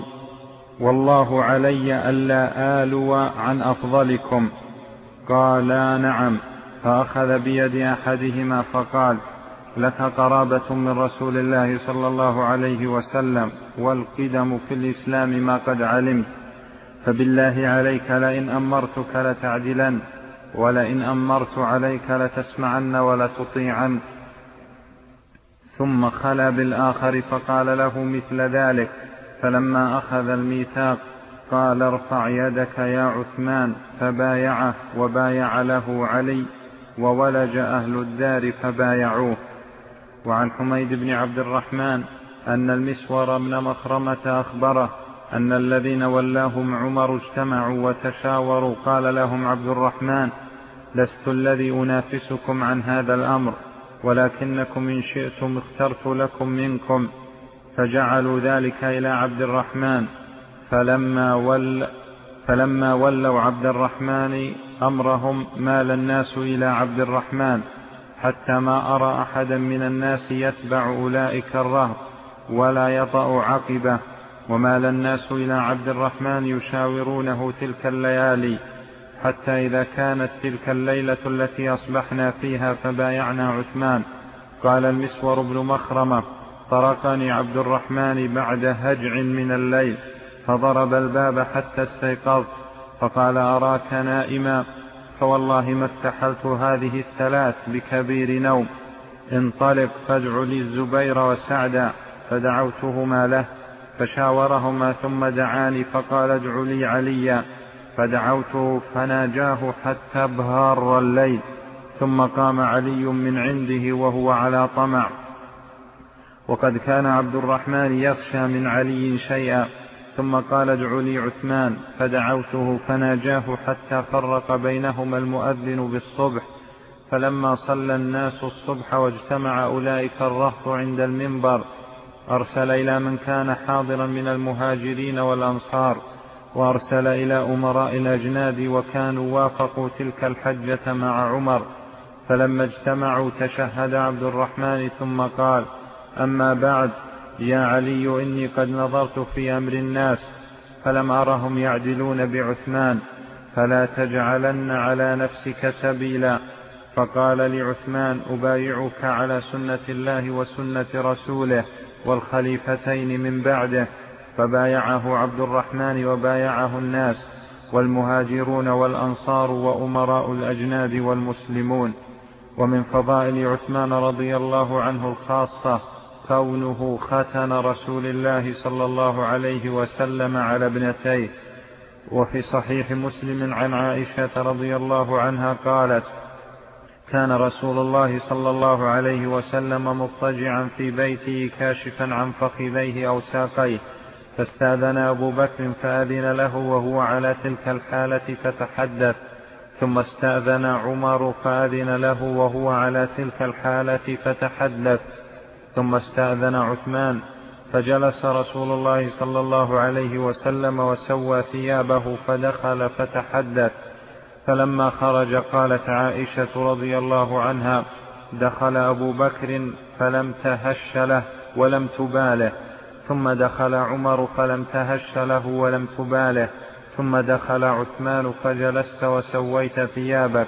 والله علي ألا آلو عن أفضلكم. قالا نعم. فأخذ بيد أحدهما فقال لك قرابة من رسول الله صلى الله عليه وسلم والقدم في الإسلام ما قد علمت. فبالله عليك لئن أمرتك لتعدلن ولئن أمرت عليك لتسمعن ولتطيعن. ثم خلا بالآخر فقال له مثل ذلك فلما أخذ الميثاق قال ارفع يدك يا عثمان فبايعه وبايع له علي وولج أهل الدار فبايعوه. وعن حميد بن عبد الرحمن أن المسور بن مخرمة أخبره أن الذين ولاهم عمر اجتمعوا وتشاوروا قال لهم عبد الرحمن لست الذي أنافسكم عن هذا الأمر. ولكنكم إن شئتم اخترت لكم منكم فجعلوا ذلك إلى عبد الرحمن. فلما ول فلما ولوا عبد الرحمن أمرهم مال الناس إلى عبد الرحمن حتى ما أرى أحدا من الناس يتبع أولئك الرهب ولا يطأ عقبه. ومال الناس إلى عبد الرحمن يشاورونه تلك الليالي. حتى إذا كانت تلك الليلة التي أصبحنا فيها فبايعنا عثمان. قال المسور بن مخرمة طرقني عبد الرحمن بعد هجع من الليل فضرب الباب حتى استيقظت فقال أراك نائما؟ فوالله ما اكتحلت هذه الثلاث بكبير نوم. انطلق فادع لي الزبير وسعدا فدعوتهما له فشاورهما ثم دعاني فقال ادع لي عليا. فدعوته فناجاه حتى أبهار الليل ثم قام علي من عنده وهو على طمع. وقد كان عبد الرحمن يخشى من علي شيئا ثم قال ادع لي عثمان فدعوته فناجاه حتى فرق بينهما المؤذن بالصبح. فلما صلى الناس الصبح واجتمع أولئك الرهط عند المنبر أرسل إلى من كان حاضرا من المهاجرين والأنصار. وأرسل إلى أمراء الأجناد وكانوا وافقوا تلك الحجة مع عمر. فلما اجتمعوا تشهد عبد الرحمن ثم قال أما بعد يا علي إني قد نظرت في أمر الناس فلم أرهم يعدلون بعثمان فلا تجعلن على نفسك سبيلا. فقال لعثمان أبايعك على سنة الله وسنة رسوله والخليفتين من بعده. فبايعه عبد الرحمن وبايعه الناس والمهاجرون والأنصار وأمراء الأجناد والمسلمون. ومن فضائل عثمان رضي الله عنه الخاصة كونه ختن رسول الله صلى الله عليه وسلم على ابنتيه. وفي صحيح مسلم عن عائشة رضي الله عنها قالت كان رسول الله صلى الله عليه وسلم مضطجعا في بيته كاشفا عن فخذيه أو ساقيه. فاستأذن أبو بكر فأذن له وهو على تلك الحالة فتحدث ثم استأذن عمر فأذن له وهو على تلك الحالة فتحدث ثم استأذن عثمان فجلس رسول الله صلى الله عليه وسلم وسوى ثيابه فدخل فتحدث فلما خرج قالت عائشة رضي الله عنها دخل أبو بكر فلم تهش له ولم تباله. ثم دخل عمر فلم تهش له ولم تباله. ثم دخل عثمان فجلست وسويت ثيابك.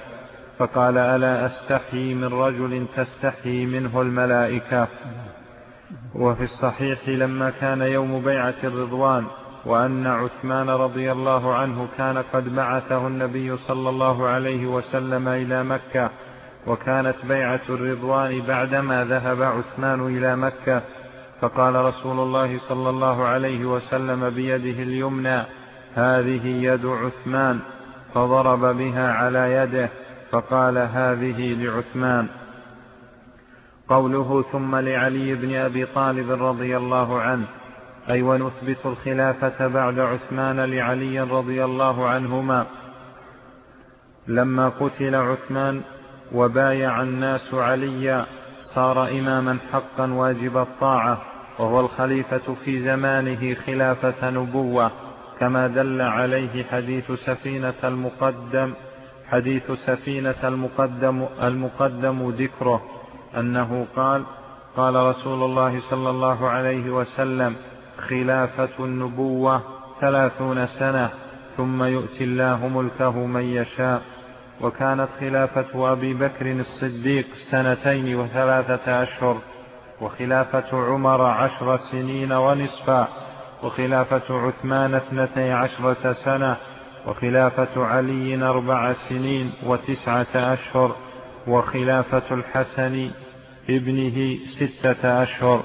فقال ألا أستحيي من رجل تستحيي منه الملائكة؟ وفي الصحيح لما كان يوم بيعة الرضوان وأن عثمان رضي الله عنه كان قد بعثه النبي صلى الله عليه وسلم إلى مكة وكانت بيعة الرضوان بعدما ذهب عثمان إلى مكة. فقال رسول الله صلى الله عليه وسلم بيده اليمنى هذه يد عثمان. فضرب بها على يده فقال هذه لعثمان. قوله ثم لعلي بن أبي طالب رضي الله عنه أي ونثبت الخلافة بعد عثمان لعلي رضي الله عنهما. لما قتل عثمان وبايع الناس عليا صار إماما حقا واجب الطاعة. وهو الخليفة في زمانه خلافة نبوة كما دل عليه حديث سفينة المقدم حديث سفينة المقدم المقدم ذكره أنه قال قال رسول الله صلى الله عليه وسلم خلافة النبوة ثلاثون سنة ثم يؤتي الله ملكه من يشاء. وكانت خلافة أبي بكر الصديق سنتين وثلاثة أشهر. وخلافة عمر عشر سنين ونصفا وخلافة عثمان اثنتي عشرة سنة وخلافة علي أربع سنين وتسعة أشهر وخلافة الحسن ابنه ستة أشهر.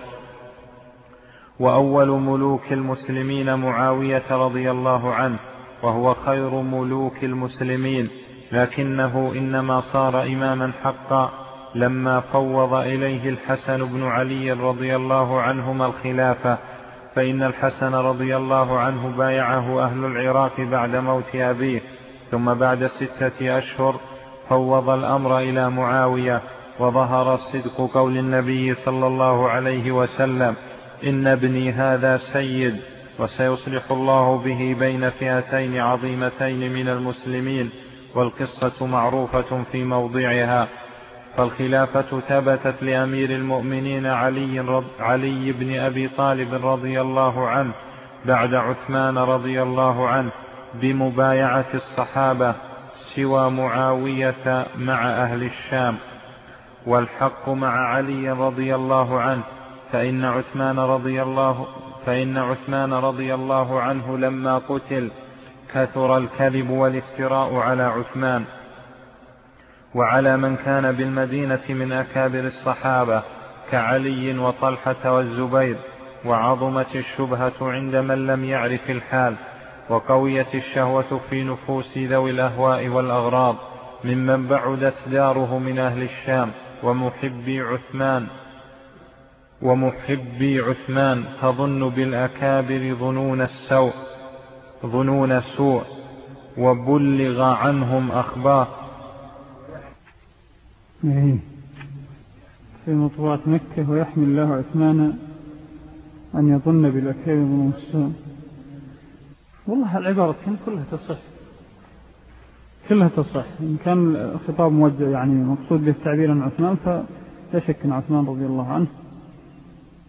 وأول ملوك المسلمين معاوية رضي الله عنه وهو خير ملوك المسلمين لكنه إنما صار إماما حقا لما فوض إليه الحسن بن علي رضي الله عنهما الخلافة فإن الحسن رضي الله عنه بايعه أهل العراق بعد موت أبيه ثم بعد ستة أشهر فوض الأمر إلى معاوية وظهر صدق قول النبي صلى الله عليه وسلم إن ابني هذا سيد وسيصلح الله به بين فئتين عظيمتين من المسلمين والقصة معروفة في موضعها. فالخلافة ثبتت لأمير المؤمنين علي, رض علي بن أبي طالب رضي الله عنه بعد عثمان رضي الله عنه بمبايعة الصحابة سوى معاوية مع أهل الشام. والحق مع علي رضي الله عنه فإن عثمان رضي الله فإن عثمان رضي الله عنه لما قتل كثر الكذب والافتراء على عثمان. وعلى من كان بالمدينة من أكابر الصحابة كعلي وطلحة والزبير وعظمت الشبهة عند من لم يعرف الحال وقويت الشهوة في نفوس ذوي الأهواء والأغراض ممن بعدت داره من أهل الشام ومحبي عثمان ومحبي عثمان تظن بالأكابر ظنون السوء ظنون سوء وبلغ عنهم أخبار إيه. في مطبوعات مكة ويحمل الله عثمان أن يظن بالأكابر ظنون السوء والله العبارة كلها تصح. كلها تصح. إن كان الخطاب موجه يعني مقصود بالتعبير عن عثمان فلا شك أن عثمان رضي الله عنه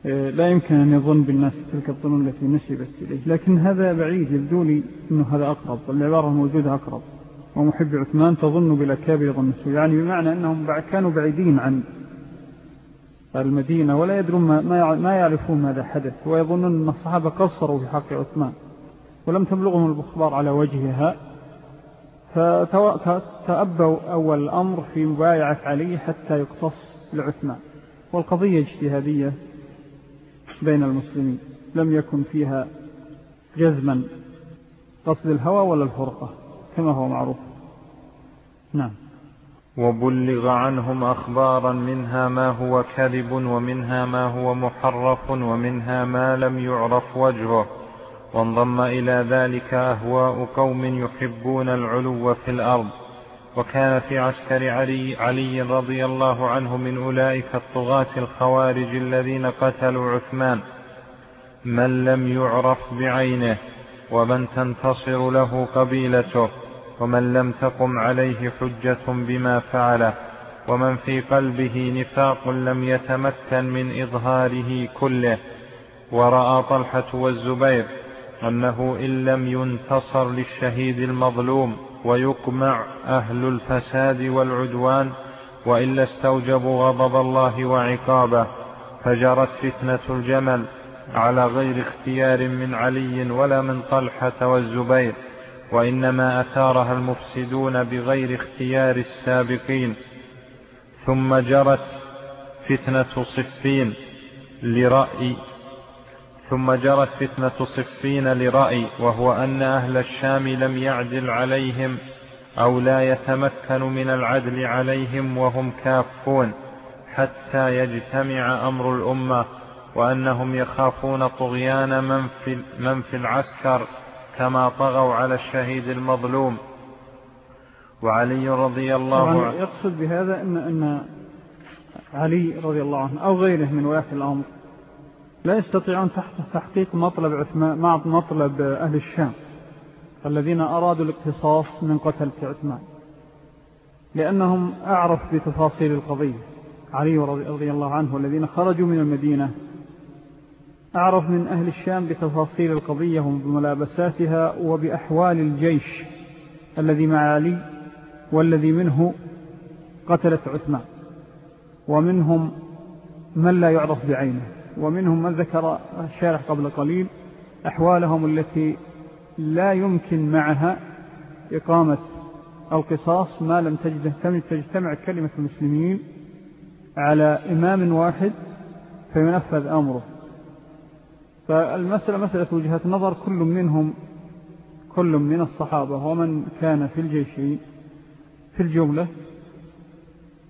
آه، لا يمكن أن يظن بالناس تلك الظنون التي نسبت إليه. لكن هذا بعيد يبدو لي أنه هذا أقرب والعبارة الموجودة أقرب. ومحب عثمان تظن بالأكابر ظن السوء يعني بمعنى أنهم كانوا بعيدين عن المدينة ولا يدرون ما ما يعرفون ماذا حدث ويظنون أن الصحابة قصروا في حق عثمان ولم تبلغهم الأخبار على وجهها. فتأبوا أول الأمر في مبايعة علي حتى يقتص لعثمان. والقضية اجتهادية بين المسلمين لم يكن فيها جزما قصد الهوى ولا الفرقة كما هو معروف. نعم. وبلغ عنهم أخبارا منها ما هو كذب ومنها ما هو محرف ومنها ما لم يعرف وجهه. وانضم إلى ذلك أهواء قوم يحبون العلو في الأرض. وكان في عسكر علي, علي رضي الله عنه من أولئك الطغاة الخوارج الذين قتلوا عثمان. من لم يعرف بعينه ومن تنتصر له قبيلته. ومن لم تقم عليه حجة بما فعله ومن في قلبه نفاق لم يتمكن من إظهاره كله. ورأى طلحة والزبير أنه إن لم ينتصر للشهيد المظلوم ويقمع أهل الفساد والعدوان وإلا استوجبوا غضب الله وعقابه فجرت فتنة الجمل على غير اختيار من علي ولا من طلحة والزبير. وإنما أثارها المفسدون بغير اختيار السابقين ثم جرت فتنة صفين لرأي ثم جرت فتنة صفين لرأي وهو أن أهل الشام لم يعدل عليهم أو لا يتمكن من العدل عليهم وهم كافون حتى يجتمع أمر الأمة وأنهم يخافون طغيان من في, من في العسكر. كما طغوا على الشهيد المظلوم. وعلي رضي الله عنه. يقصد بهذا أن, أن علي رضي الله عنه أو غيره من ولاة الأمر لا يستطيعون تحقيق مطلب عثمان مع مطلب أهل الشام الذين أرادوا الاقتصاص من قتل عثمان. لأنهم أعرف بتفاصيل القضية. علي رضي الله عنه والذين خرجوا من المدينة أعرف من أهل الشام بتفاصيل القضية وبملابساتها وبأحوال الجيش الذي مع علي والذي منه قتلت عثمان. ومنهم من لا يعرف بعينه. ومنهم من ذكر الشارح قبل قليل أحوالهم التي لا يمكن معها إقامة القصاص ما لم تجتمع كلمة المسلمين على إمام واحد فينفذ أمره. فالمسألة مسألة وجهة نظر كل منهم كل من الصحابة ومن كان في الجيش في الجملة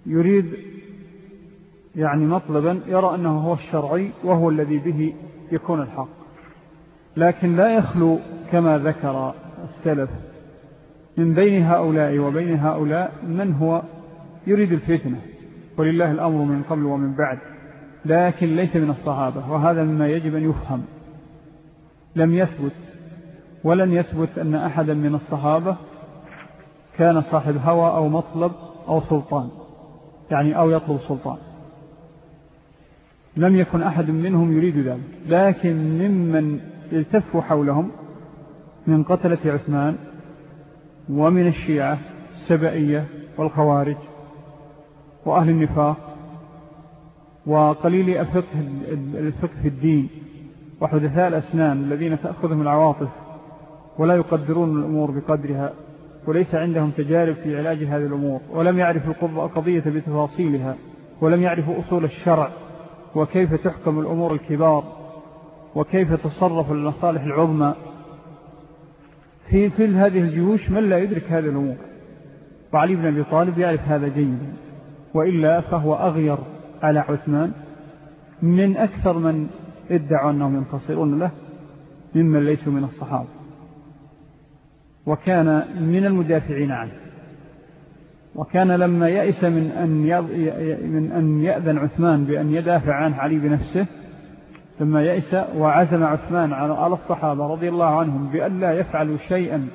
يريد يعني مطلبا يرى أنه هو الشرعي وهو الذي به يكون الحق. لكن لا يخلو كما ذكر السلف من بين هؤلاء وبين هؤلاء من هو يريد الفتنة. ولله الأمر من قبل ومن بعد. لكن ليس من الصحابة وهذا مما يجب أن يفهم. لم يثبت ولن يثبت أن أحدا من الصحابة كان صاحب هوى أو مطلب أو سلطان يعني أو يطلب سلطان. لم يكن أحد منهم يريد ذلك. لكن ممن التفوا حولهم من قتلة عثمان ومن الشيعة السبائية والخوارج وأهل النفاق وقليل الفقه, الفقه في الدين وحدثاء الأسنان الذين تأخذهم العواطف ولا يقدرون الأمور بقدرها وليس عندهم تجارب في علاج هذه الأمور ولم يعرفوا القضية بتفاصيلها ولم يعرفوا أصول الشرع وكيف تحكم الأمور الكبار وكيف تصرف المصالح العظمى. في كل هذه الجيوش من لا يدرك هذه الأمور؟ وعلي بن أبي طالب يعرف هذا جيدا وإلا فهو أغير على عثمان من أكثر من ادعوا أنهم ينتصرون له ممن ليسوا من الصحابة. وكان من المدافعين عنه. وكان لما يأس من أن, من أن يأذن عثمان بأن يدافع عنه علي بنفسه لما يأس وعزم عثمان على الصحابة رضي الله عنهم بأن لا يفعلوا شيئا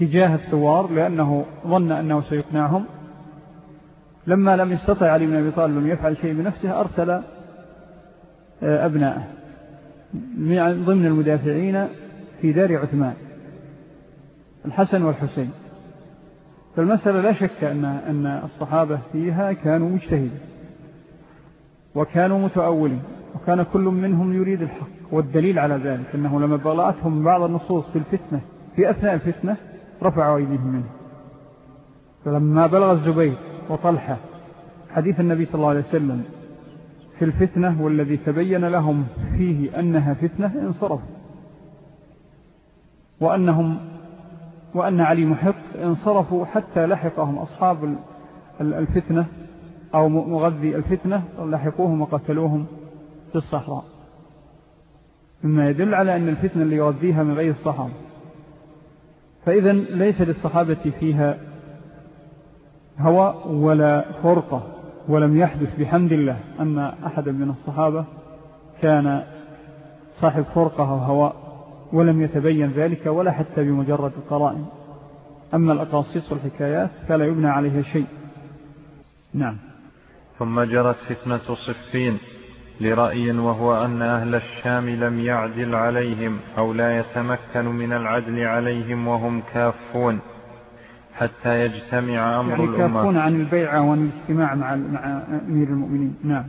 تجاه الثوار لأنه ظن أنه سيقنعهم لما لم يستطع علي بن أبي طالب أن يفعل شيء بنفسه أرسل آه، أبنائه ضمن المدافعين في دار عثمان الحسن والحسين. فالمسألة لا شك أن, أن الصحابة فيها كانوا مجتهدين وكانوا متأولين وكان كل منهم يريد الحق والدليل على ذلك أنه لما بلغتهم بعض النصوص في الفتنة في أثناء الفتنة رفعوا أيديهم منه. فلما بلغ الزبير وطلحة حديث النبي صلى الله عليه وسلم في الفتنة والذي تبين لهم فيه أنها فتنة انصرفوا وأنهم وأن علي محق انصرفوا حتى لحقهم أصحاب الفتنة أو مغذي الفتنة لحقوهم وقتلوهم في الصحراء. مما يدل على أن الفتنة اللي يغذيها من غير الصحابة. فإذا ليس للصحابة فيها هوى ولا فرقة ولم يحدث بحمد الله أن أحدا من الصحابة كان صاحب فرقة أو ولم يتبين ذلك ولا حتى بمجرد القرائن. أما الأقاصيص والحكايات فلا يبنى عليها شيء. نعم. ثم جرت فتنة صفين لرأي وهو أن أهل الشام لم يعدل عليهم أو لا يتمكن من العدل عليهم وهم كافون. حتى يجتمع أمر يعني الأمة. كافون عن البيعة وعن الاجتماع مع مع أمير المؤمنين. نعم.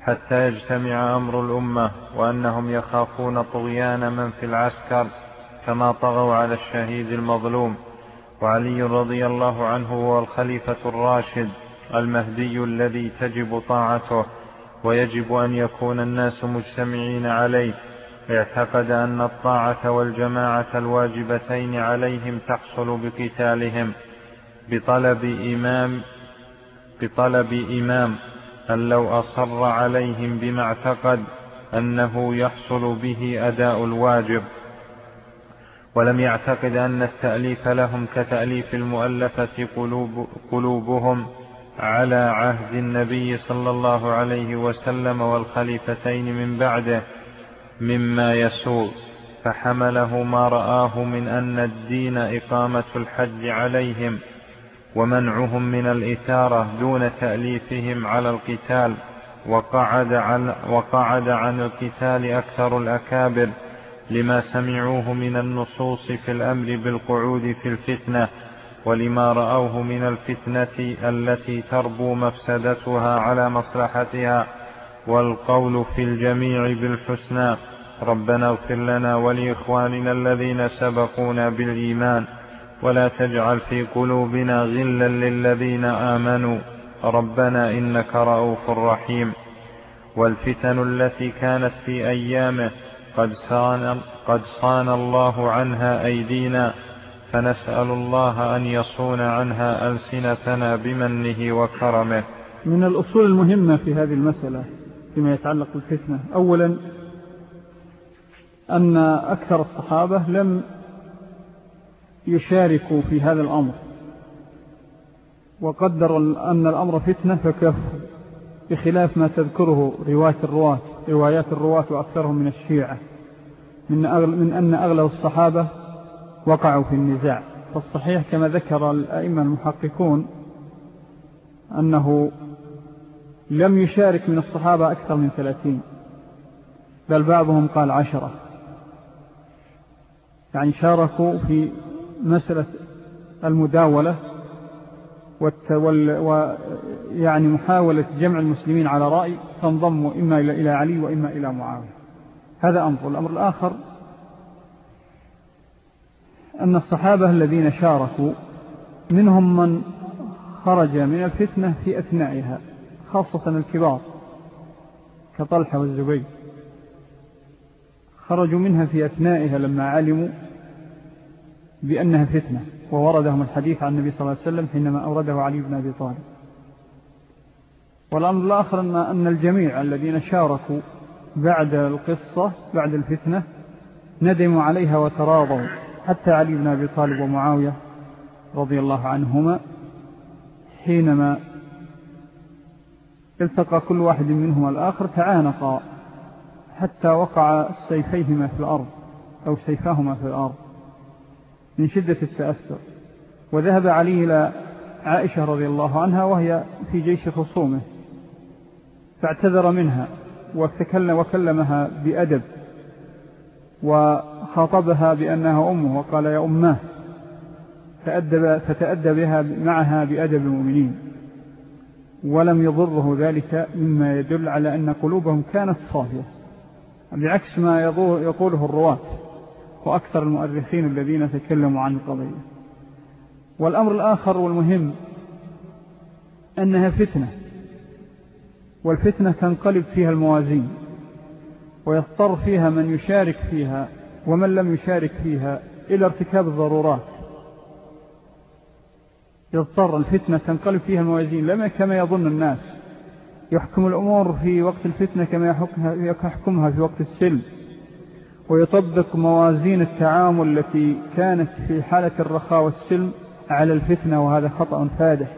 حتى يجتمع أمر الأمة وأنهم يخافون طغيان من في العسكر كما طغوا على الشهيد المظلوم. وعلي رضي الله عنه هو الخليفة الراشد المهدي الذي تجب طاعته ويجب أن يكون الناس مجتمعين عليه. اعتقد أن الطاعة والجماعة الواجبتين عليهم تحصل بقتالهم بطلب إمام بطلب إمام أن لو أصر عليهم بما اعتقد أنه يحصل به أداء الواجب. ولم يعتقد أن التأليف لهم كتأليف المؤلفة قلوب قلوبهم على عهد النبي صلى الله عليه وسلم والخليفتين من بعده. مما يسوء فحمله ما رآه من أن الدين إقامة الحج عليهم ومنعهم من الإثارة دون تأليفهم على القتال وقعد عن, وقعد عن القتال أكثر الأكابر لما سمعوه من النصوص في الأمر بالقعود في الفتنة ولما رأوه من الفتنة التي تربو مفسدتها على مصلحتها والقول في الجميع بالحسنى. ربنا اغفر لنا ولإخواننا الذين سبقونا بالإيمان ولا تجعل في قلوبنا غلا للذين آمنوا. ربنا إنك رؤوف رحيم. والفتن التي كانت في أيامه قد صان, قد صان الله عنها أيدينا فنسأل الله أن يصون عنها ألسنتنا بمنه وكرمه. من الأصول المهمة في هذه المسألة فيما يتعلق بالفتنة أولا أن أكثر الصحابة لم يشاركوا في هذا الأمر وقدر أن الأمر فتنة فكفوا بخلاف ما تذكره رواية الرواة روايات الرواة وأكثرهم من الشيعة من, من أن أغلب الصحابة وقعوا في النزاع. فالصحيح كما ذكر الأئمة المحققون أنه لم يشارك من الصحابة أكثر من ثلاثين بل بعضهم قال عشرة. يعني شاركوا في مسألة المداولة ويعني محاولة جمع المسلمين على رأي فانضموا إما إلى علي وإما إلى معاوية. هذا أمر. الأمر الآخر أن الصحابة الذين شاركوا منهم من خرج من الفتنة في أثنائها خاصة الكبار كطلحة والزبير. خرجوا منها في أثنائها لما علموا بأنها فتنة ووردهم الحديث عن النبي صلى الله عليه وسلم حينما أورده علي بن أبي طالب. والأمر الآخر أن الجميع الذين شاركوا بعد القصة بعد الفتنة ندموا عليها وتراضوا. حتى علي بن أبي طالب ومعاوية رضي الله عنهما حينما التقى كل واحد منهما الآخر تعانقا. حتى وقع سيفيهما في الأرض أو سيفاهما في الأرض من شدة التأثر. وذهب علي إلى عائشة رضي الله عنها وهي في جيش خصومه فاعتذر منها وكلمها بأدب وخاطبها بأنها أمه وقال يا أماه فأدب فتأدى بها معها بأدب المؤمنين. ولم يضره ذلك مما يدل على أن قلوبهم كانت صافية بعكس ما يقوله الرواة وأكثر المؤرخين الذين تكلموا عن القضية. والأمر الآخر والمهم أنها فتنة والفتنة تنقلب فيها الموازين ويضطر فيها من يشارك فيها ومن لم يشارك فيها إلى ارتكاب الضرورات. يضطر الفتنة تنقلب فيها الموازين لما كما يظن الناس. يحكم الأمور في وقت الفتنة كما يحكمها في وقت السلم ويطبق موازين التعامل التي كانت في حالة الرخاء والسلم على الفتنة وهذا خطأ فادح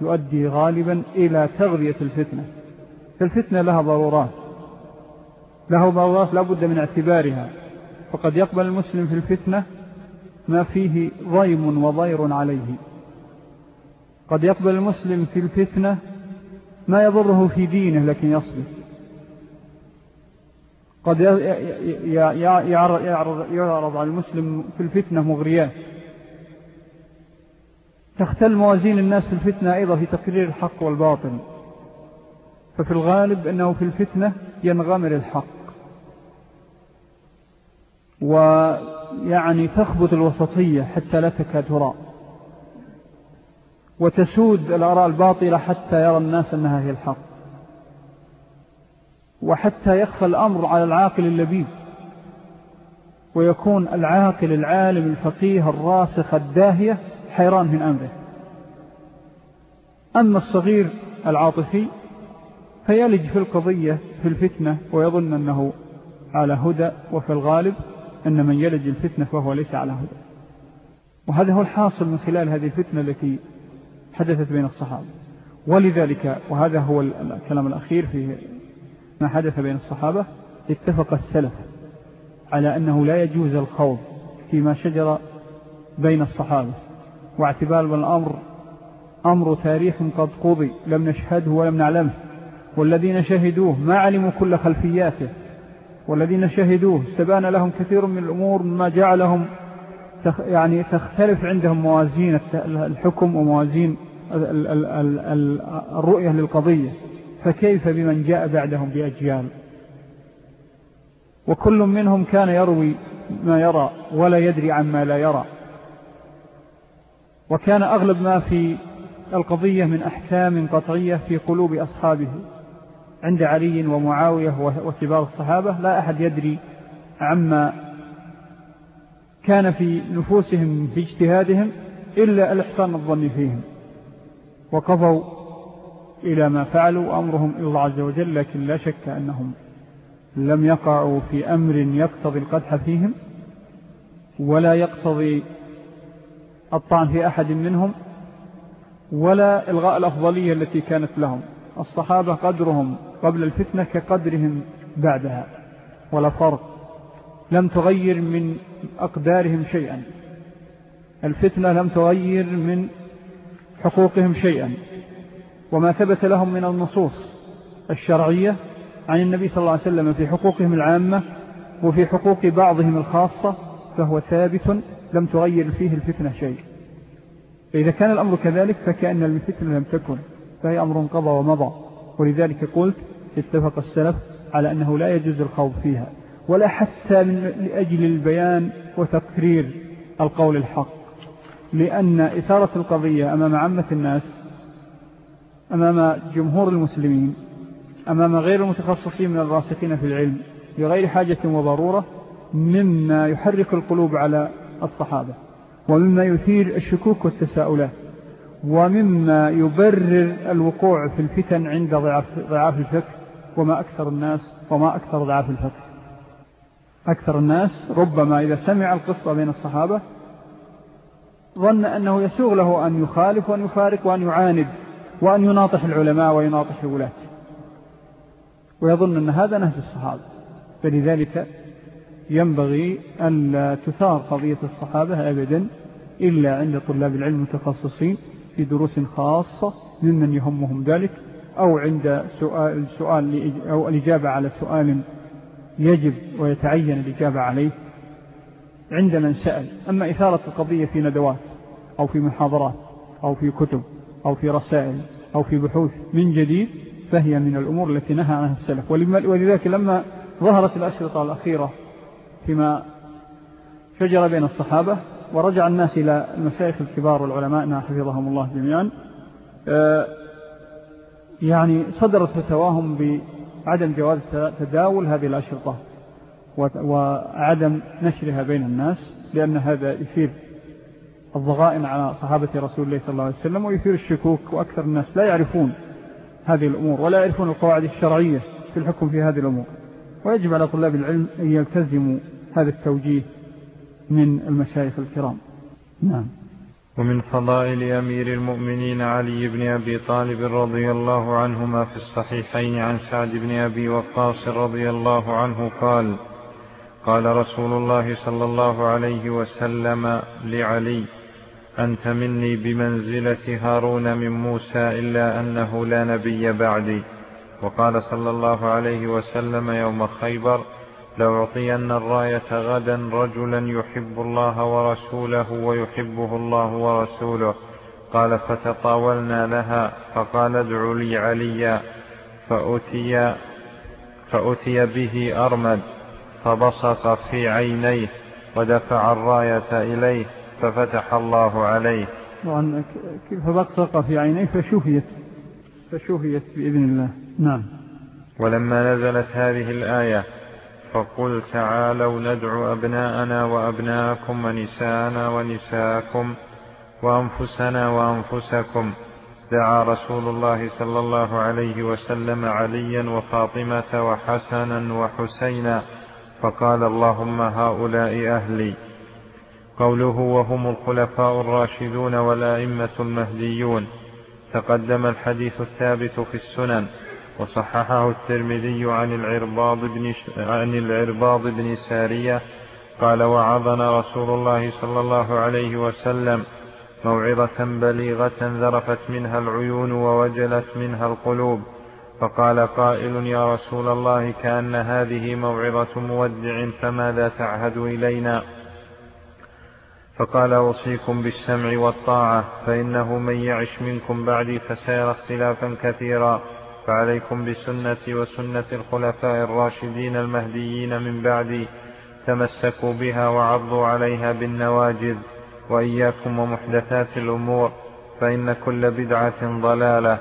يؤدي غالبا إلى تغذية الفتنة. فالفتنة لها ضرورات. له ضرورات لا بد من اعتبارها. فقد يقبل المسلم في الفتنة ما فيه ضيم وضير عليه. قد يقبل المسلم في الفتنة ما يضره في دينه لكن يصبر. قد يعرض على المسلم في الفتنة مغريات. تختل موازين الناس في الفتنة أيضا في تقرير الحق والباطل. ففي الغالب أنه في الفتنة ينغمر الحق. ويعني تخبط الوسطية حتى لا تكاد ترى. وتسود الأراء الباطلة حتى يرى الناس أنها هي الحق. وحتى يخفى الأمر على العاقل اللبيب. ويكون العاقل العالم الفقيه الراسخ الداهية حيران من أمره. أما الصغير العاطفي فيلج في القضية في الفتنة ويظن أنه على هدى وفي الغالب أن من يلج الفتنة فهو ليس على هدى. وهذا هو الحاصل من خلال هذه الفتنة التي حدثت بين الصحابة. ولذلك وهذا هو الكلام الأخير في ما حدث بين الصحابة اتفق السلف على أنه لا يجوز الخوض فيما شجر بين الصحابة. واعتبار بالأمر أمر تاريخ قد قضي لم نشهده ولم نعلمه. والذين شهدوه ما علموا كل خلفياته. والذين شهدوه استبان لهم كثير من الأمور مما جعلهم يعني تختلف عندهم موازين الحكم وموازين الرؤية للقضية. فكيف بمن جاء بعدهم بأجيال؟ وكل منهم كان يروي ما يرى ولا يدري عما لا يرى. وكان أغلب ما في القضية من أحكام قطعية في قلوب أصحابه. عند علي ومعاوية وكبار الصحابة لا أحد يدري عما كان في نفوسهم في اجتهادهم إلا الإحسان الظن فيهم. وقضوا إلى ما فعلوا وأمرهم إلى الله عز وجل لكن لا شك أنهم لم يقعوا في أمر يقتضي القدح فيهم ولا يقتضي الطعن في أحد منهم ولا إلغاء الأفضلية التي كانت لهم. الصحابة قدرهم قبل الفتنة كقدرهم بعدها ولا فرق. لم تغير من أقدارهم شيئا. الفتنة لم تغير من حقوقهم شيئا. وما ثبت لهم من النصوص الشرعية عن النبي صلى الله عليه وسلم في حقوقهم العامة وفي حقوق بعضهم الخاصة فهو ثابت لم تغير فيه الفتنة شيء. فإذا كان الأمر كذلك فكأن الفتنة لم تكن فهي أمر قضى ومضى. ولذلك قلت اتفق السلف على أنه لا يجوز الخوض فيها ولا حتى من لأجل البيان وتقرير القول الحق. لأن إثارة القضية أمام عامة الناس أمام جمهور المسلمين أمام غير المتخصصين من الراسخين في العلم بغير حاجة وضرورة مما يحرك القلوب على الصحابة ومما يثير الشكوك والتساؤلات ومما يبرر الوقوع في الفتن عند ضعاف الفكر وما أكثر الناس وما أكثر ضعاف الفكر أكثر الناس ربما إذا سمع القصة بين الصحابة ظن أنه يسوغ له أن يخالف وأن يفارق وأن يعاند وأن يناطح العلماء ويناطح الولاة. ويظن أن هذا نهج الصحابة. فلذلك ينبغي أن تثار قضية الصحابة أبدا إلا عند طلاب العلم المتخصصين في دروس خاصة ممن يهمهم ذلك أو عند سؤال, سؤال أو الإجابة على سؤال يجب ويتعين الإجابة عليه عند من سأل. أما إثارة القضية في ندوات أو في محاضرات أو في كتب أو في رسائل أو في بحوث من جديد فهي من الأمور التي نهى عنها السلف. ولذلك لما ظهرت الأشرطة الأخيرة فيما شجر بين الصحابة ورجع الناس إلى المشايخ الكبار والعلماء حفظهم الله جميعا آه، يعني صدرت فتواهم بعدم جواز تداول هذه الأشرطة وعدم نشرها بين الناس لأن هذا يثير الضغائن على صحابة رسول الله صلى الله عليه وسلم ويثير الشكوك وأكثر الناس لا يعرفون هذه الأمور ولا يعرفون القواعد الشرعية في الحكم في هذه الأمور. ويجب على طلاب العلم أن يلتزموا هذا التوجيه من المشايخ الكرام. نعم. ومن فضائل أمير المؤمنين علي بن أبي طالب رضي الله عنهما في الصحيحين عن سعد بن أبي وقاص رضي الله عنه قال قال رسول الله صلى الله عليه وسلم لعلي أنت مني بمنزلة هارون من موسى إلا أنه لا نبي بعدي. وقال صلى الله عليه وسلم يوم خيبر لأعطين الراية غدا رجلا يحب الله ورسوله ويحبه الله ورسوله. قال فتطاولنا لها فقال ادع لي عليا فأتي, فأتي به أرمد فبصق في عينيه ودفع الراية إليه. ففتح الله عليه طبعا فبصق في عينيه فشفيت. فشفيت بإذن الله. نعم. ولما نزلت هذه الآية فقل تعالوا ندعو أبناءنا وأبناءكم ونساءنا ونساءكم وأنفسنا وأنفسكم. دعا رسول الله صلى الله عليه وسلم عليا وفاطمة وحسنا وحسينا فقال اللهم هؤلاء أهلي. قوله وهم الخلفاء الراشدون والأئمة المهديون. تقدم الحديث الثابت في السنن وصححه الترمذي عن العرباض بن, عن العرباض بن سارية قال وعظنا رسول الله صلى الله عليه وسلم موعظة بليغة ذرفت منها العيون ووجلت منها القلوب فقال قائل يا رسول الله كأن هذه موعظة مودع فماذا تعهد إلينا؟ فقال أوصيكم بالسمع والطاعة فإنه من يعش منكم بعدي فسيرى اختلافا كثيرا فعليكم بسنتي وسنة الخلفاء الراشدين المهديين من بعدي تمسكوا بها وعضوا عليها بالنواجذ وإياكم ومحدثات الأمور فإن كل بدعة ضلالة.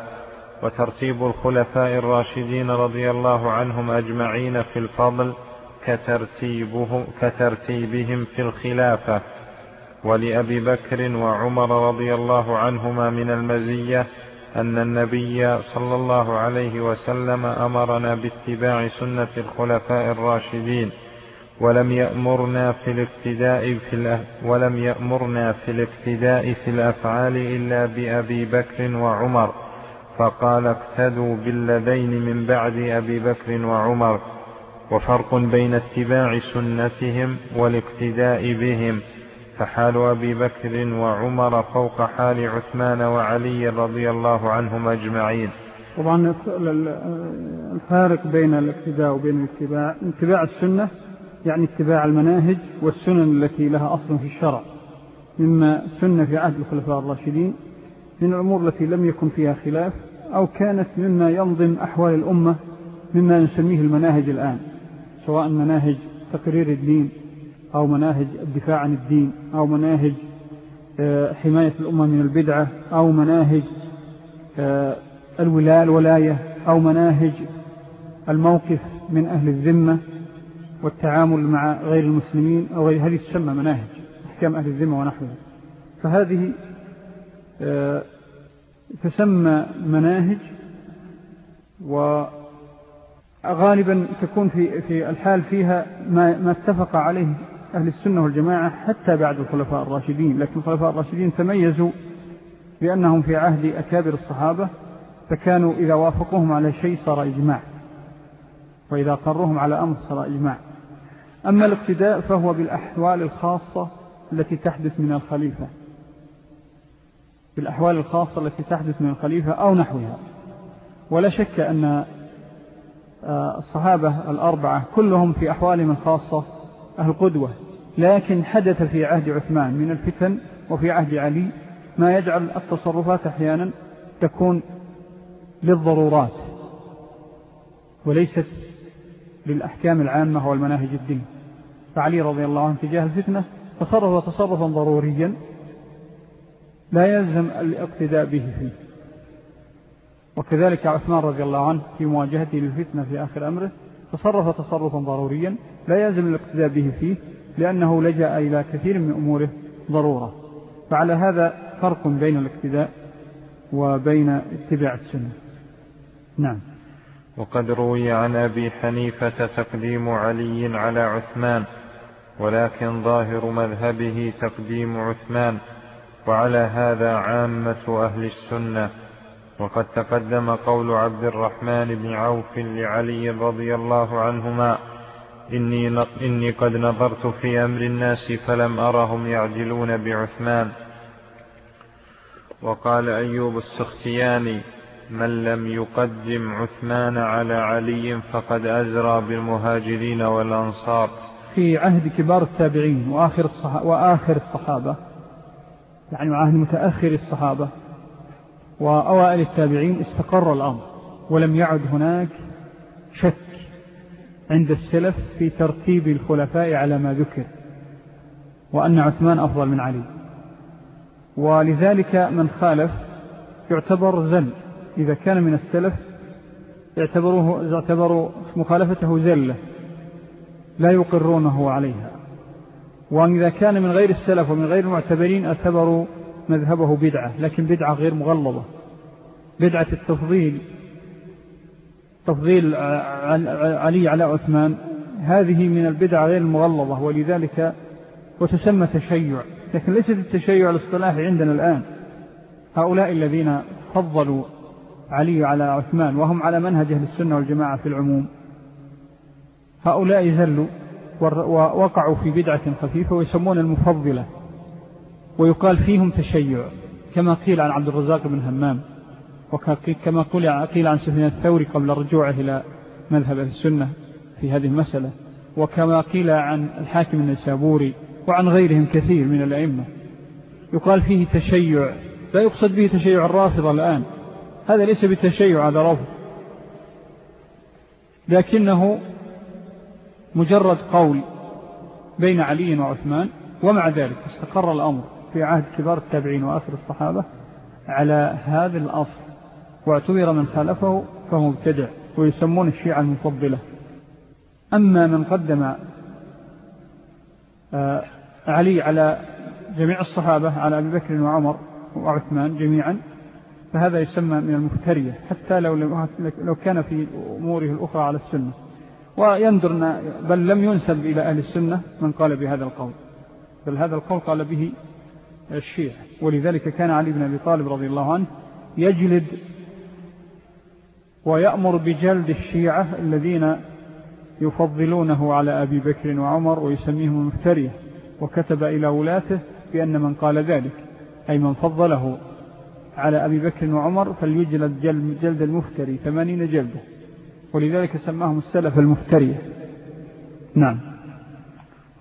وترتيب الخلفاء الراشدين رضي الله عنهم أجمعين في الفضل كترتيبهم, كترتيبهم في الخلافة. ولأبي بكر وعمر رضي الله عنهما من المزية أن النبي صلى الله عليه وسلم أمرنا باتباع سنة الخلفاء الراشدين ولم يأمرنا في الابتداء في ولم يأمرنا في الابتداء في الأفعال إلا بأبي بكر وعمر فقال اقتدوا بالذين من بعد أبي بكر وعمر وفرق بين اتباع سنتهم والاقتداء بهم. فحال أبي بكر وعمر فوق حال عثمان وعلي رضي الله عنهم أجمعين. طبعا الفارق بين الاقتداء وبين الاتباع اتباع السنة يعني اتباع المناهج والسنن التي لها أصل في الشرع مما سنة في عهد الخلفاء الراشدين من الأمور التي لم يكن فيها خلاف أو كانت مما ينظم أحوال الأمة مما نسميه المناهج الآن سواء مناهج تقرير الدين أو مناهج الدفاع عن الدين أو مناهج آه، حماية الأمة من البدعة أو مناهج آه، الولاء الولاية أو مناهج الموقف من أهل الذمة والتعامل مع غير المسلمين أو غير هذه تسمى مناهج أحكام أهل الذمة ونحوها. فهذه آه، تسمى مناهج وغالبا تكون في, في الحال فيها ما, ما اتفق عليه أهل السنة والجماعة حتى بعد الخلفاء الراشدين لكن الخلفاء الراشدين تميزوا بأنهم في عهد أكابر الصحابة فكانوا إذا وافقوهم على شيء صار إجماع وإذا قرهم على أمر صار إجماع. أما الاقتداء فهو بالأحوال الخاصة التي تحدث من الخليفة. بالأحوال الخاصة التي تحدث من الخليفة أو نحوها. ولا شك أن آه، الصحابة الأربعة كلهم في أحوالهم الخاصة أهل قدوة. لكن حدث في عهد عثمان من الفتن وفي عهد علي ما يجعل التصرفات أحيانا تكون للضرورات وليست للأحكام العامة والمناهج الدين. فعلي رضي الله عنه تجاه الفتنة تصرف تصرفا ضروريا لا يلزم الاقتداء به فيه. وكذلك عثمان رضي الله عنه في مواجهته للفتنة في آخر أمره تصرف تصرفا ضروريا لا يلزم الاقتداء به فيه لأنه لجأ إلى كثير من أموره ضرورة. فعلى هذا فرق بين الاقتداء وبين اتباع السنة. نعم. وقد روي عن أبي حنيفة تقديم علي على عثمان ولكن ظاهر مذهبه تقديم عثمان. وعلى هذا عامة أهل السنة. وقد تقدم قول عبد الرحمن بن عوف لعلي رضي الله عنهما إني, إني قد نظرت في أمر الناس فلم أرهم يعجلون بعثمان. وقال أيوب السختياني من لم يقدم عثمان على علي فقد أزرى بالمهاجرين والأنصار. في عهد كبار التابعين وآخر, وآخر الصحابة يعني عهد متأخر الصحابة وأوائل التابعين استقر الأمر ولم يعد هناك شك عند السلف في ترتيب الخلفاء على ما ذكر وأن عثمان أفضل من علي. ولذلك من خالف يعتبر زل. إذا كان من السلف يعتبروه يعتبروا مخالفته زلة لا يقرونه عليها. وإذا كان من غير السلف ومن غير المعتبرين اعتبروا مذهبه بدعة لكن بدعة غير مغلظة. بدعة التفضيل تفضيل علي على عثمان. هذه من البدع غير المغلظة ولذلك وتسمى تشيع. لكن ليست التشيع الاصطلاحي عندنا الآن. هؤلاء الذين فضلوا علي على عثمان وهم على منهج أهل السنة والجماعة في العموم. هؤلاء زلوا ووقعوا في بدعة خفيفة ويسمون المفضلة ويقال فيهم تشيع كما قيل عن عبد الرزاق بن همام. وكما قيل عن سفيان الثوري قبل رجوعه إلى مذهب السنة في هذه المسألة وكما قيل عن الحاكم النسابوري وعن غيرهم كثير من الأئمة. يقال فيه تشيع لا يقصد به تشيع الرافضة الآن. هذا ليس بالتشيع هذا رفض. لكنه مجرد قول بين علي وعثمان ومع ذلك استقر الأمر في عهد كبار التابعين وآخر الصحابة على هذا الأصل. واعتبر من خالفه فهو ابتدع ويسمون الشيعة المفضلة. أما من قدم آه، علي على جميع الصحابة على أبي بكر وعمر وعثمان جميعا فهذا يسمى من المفترية حتى لو, لو كان في أموره الأخرى على السنة. ويندرنا بل لم ينسب إلى أهل السنة من قال بهذا القول. بل هذا القول قال به الشيعة. ولذلك كان علي بن أبي طالب رضي الله عنه يجلد ويأمر بجلد الشيعة الذين يفضلونه على أبي بكر وعمر ويسميهم المفترية وكتب إلى ولاته بأن من قال ذلك أي من فضله على أبي بكر وعمر فليجلد جلد المفتري ثمانين جلدة. ولذلك سماهم السلف المفترية. نعم.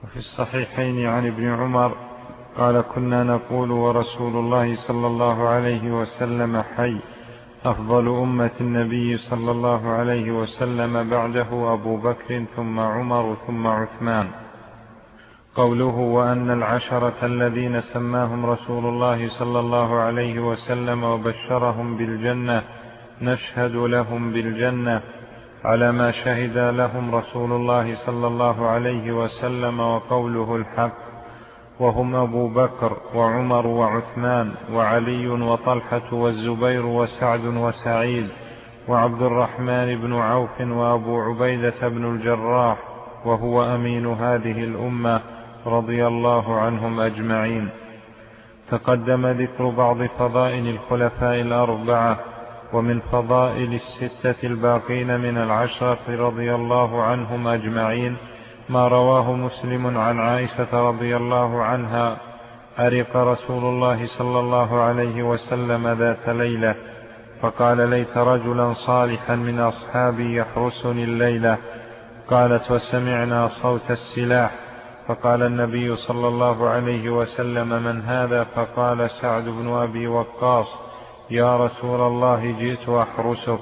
وفي الصحيحين عن ابن عمر قال كنا نقول ورسول الله صلى الله عليه وسلم حي. أفضل أمة النبي صلى الله عليه وسلم بعده أبو بكر ثم عمر ثم عثمان. قوله وأن العشرة الذين سماهم رسول الله صلى الله عليه وسلم وبشرهم بالجنة نشهد لهم بالجنة على ما شهد لهم رسول الله صلى الله عليه وسلم وقوله الحق. وهم أبو بكر وعمر وعثمان وعلي وطلحة والزبير وسعد وسعيد وعبد الرحمن بن عوف وأبو عبيدة بن الجراح وهو أمين هذه الأمة رضي الله عنهم أجمعين. تقدم ذكر بعض فضائل الخلفاء الأربعة ومن فضائل الستة الباقين من العشرة رضي الله عنهم أجمعين ما رواه مسلم عن عائشة رضي الله عنها أرق رسول الله صلى الله عليه وسلم ذات ليلة فقال ليت رجلا صالحا من أصحابي يحرسني الليلة. قالت وسمعنا صوت السلاح. فقال النبي صلى الله عليه وسلم من هذا؟ فقال سعد بن أبي وقاص يا رسول الله جئت أحرسك.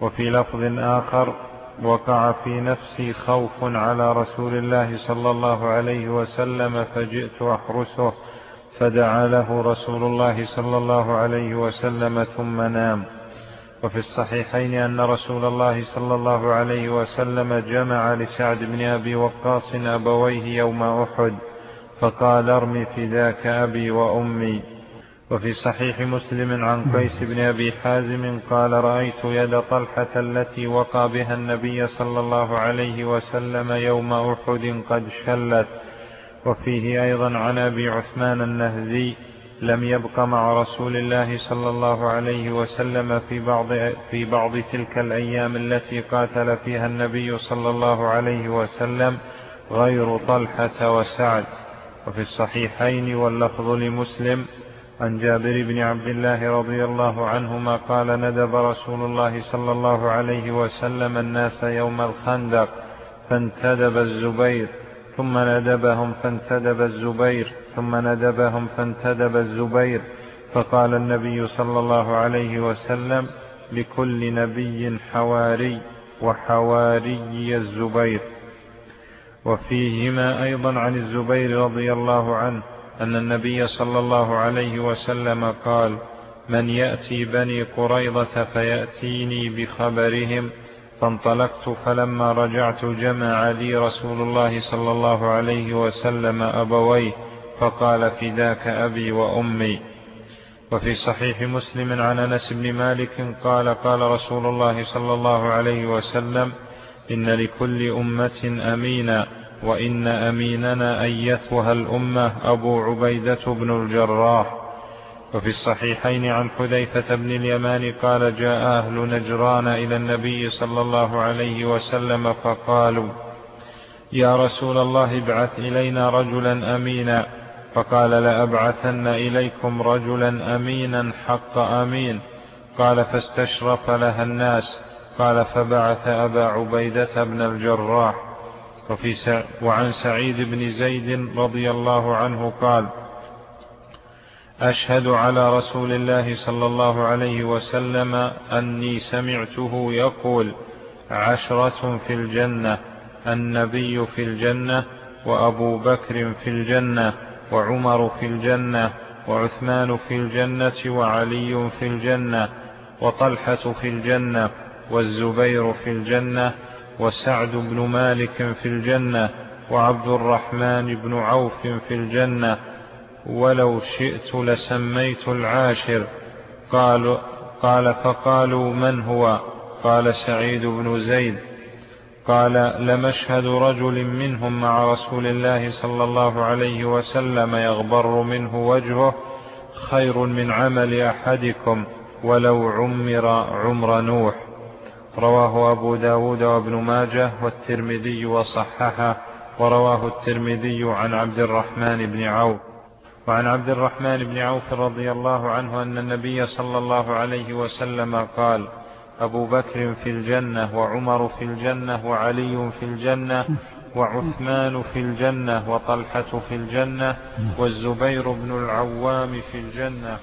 وفي لفظ آخر وقع في نفسي خوف على رسول الله صلى الله عليه وسلم فجئت أحرسه فدعا له رسول الله صلى الله عليه وسلم ثم نام. وفي الصحيحين أن رسول الله صلى الله عليه وسلم جمع لسعد بن أبي وقاص أبويه يوم أحد فقال ارم فداك أبي وأمي. وفي صحيح مسلم عن قيس بن أبي حازم قال رأيت يد طلحة التي وقى بها النبي صلى الله عليه وسلم يوم أحد قد شلت. وفيه أيضا عن أبي عثمان النهدي لم يبق مع رسول الله صلى الله عليه وسلم في بعض, في بعض تلك الأيام التي قاتل فيها النبي صلى الله عليه وسلم غير طلحة وسعد. وفي الصحيحين واللفظ لمسلم عن جابر بن عبد الله رضي الله عنهما قال ندب رسول الله صلى الله عليه وسلم الناس يوم الخندق فانتدب الزبير ثم ندبهم فانتدب الزبير ثم ندبهم فانتدب الزبير. فقال النبي صلى الله عليه وسلم لكل نبي حواري وحواري الزبير. وفيهما أيضا عن الزبير رضي الله عنه أن النبي صلى الله عليه وسلم قال من يأتي بني قريضة فيأتيني بخبرهم فانطلقت فلما رجعت جمع لي رسول الله صلى الله عليه وسلم أبويه فقال فداك أبي وأمي. وفي صحيح مسلم عن أنس بن مالك قال قال رسول الله صلى الله عليه وسلم إن لكل أمة أمينا. وإن أميننا أيتها الأمة أبو عبيدة بن الجراح. وفي الصحيحين عن حذيفة بن اليمان قال جاء أهل نجران إلى النبي صلى الله عليه وسلم فقالوا يا رسول الله ابعث إلينا رجلا أمينا. فقال لأبعثن إليكم رجلا أمينا حق أمين. قال فاستشرف لها الناس. قال فبعث أبا عبيدة بن الجراح. وفي وعن سعيد بن زيد رضي الله عنه قال أشهد على رسول الله صلى الله عليه وسلم أني سمعته يقول عشرة في الجنة النبي في الجنة وأبو بكر في الجنة وعمر في الجنة وعثمان في الجنة وعلي في الجنة وطلحة في الجنة والزبير في الجنة وسعد بن مالك في الجنة وعبد الرحمن بن عوف في الجنة ولو شئت لسميت العاشر. قال قال فقالوا من هو؟ قال سعيد بن زيد. قال لمشهد رجل منهم مع رسول الله صلى الله عليه وسلم يغبر منه وجهه خير من عمل أحدكم ولو عمر عمر نوح. رواه أبو داود وابن ماجه والترمذي وصححه ورواه الترمذي عن عبد الرحمن بن عوف. وعن عبد الرحمن بن عوف رضي الله عنه أن النبي صلى الله عليه وسلم قال أبو بكر في الجنة وعمر في الجنة وعلي في الجنة وعثمان في الجنة وطلحة في الجنة والزبير بن العوام في الجنة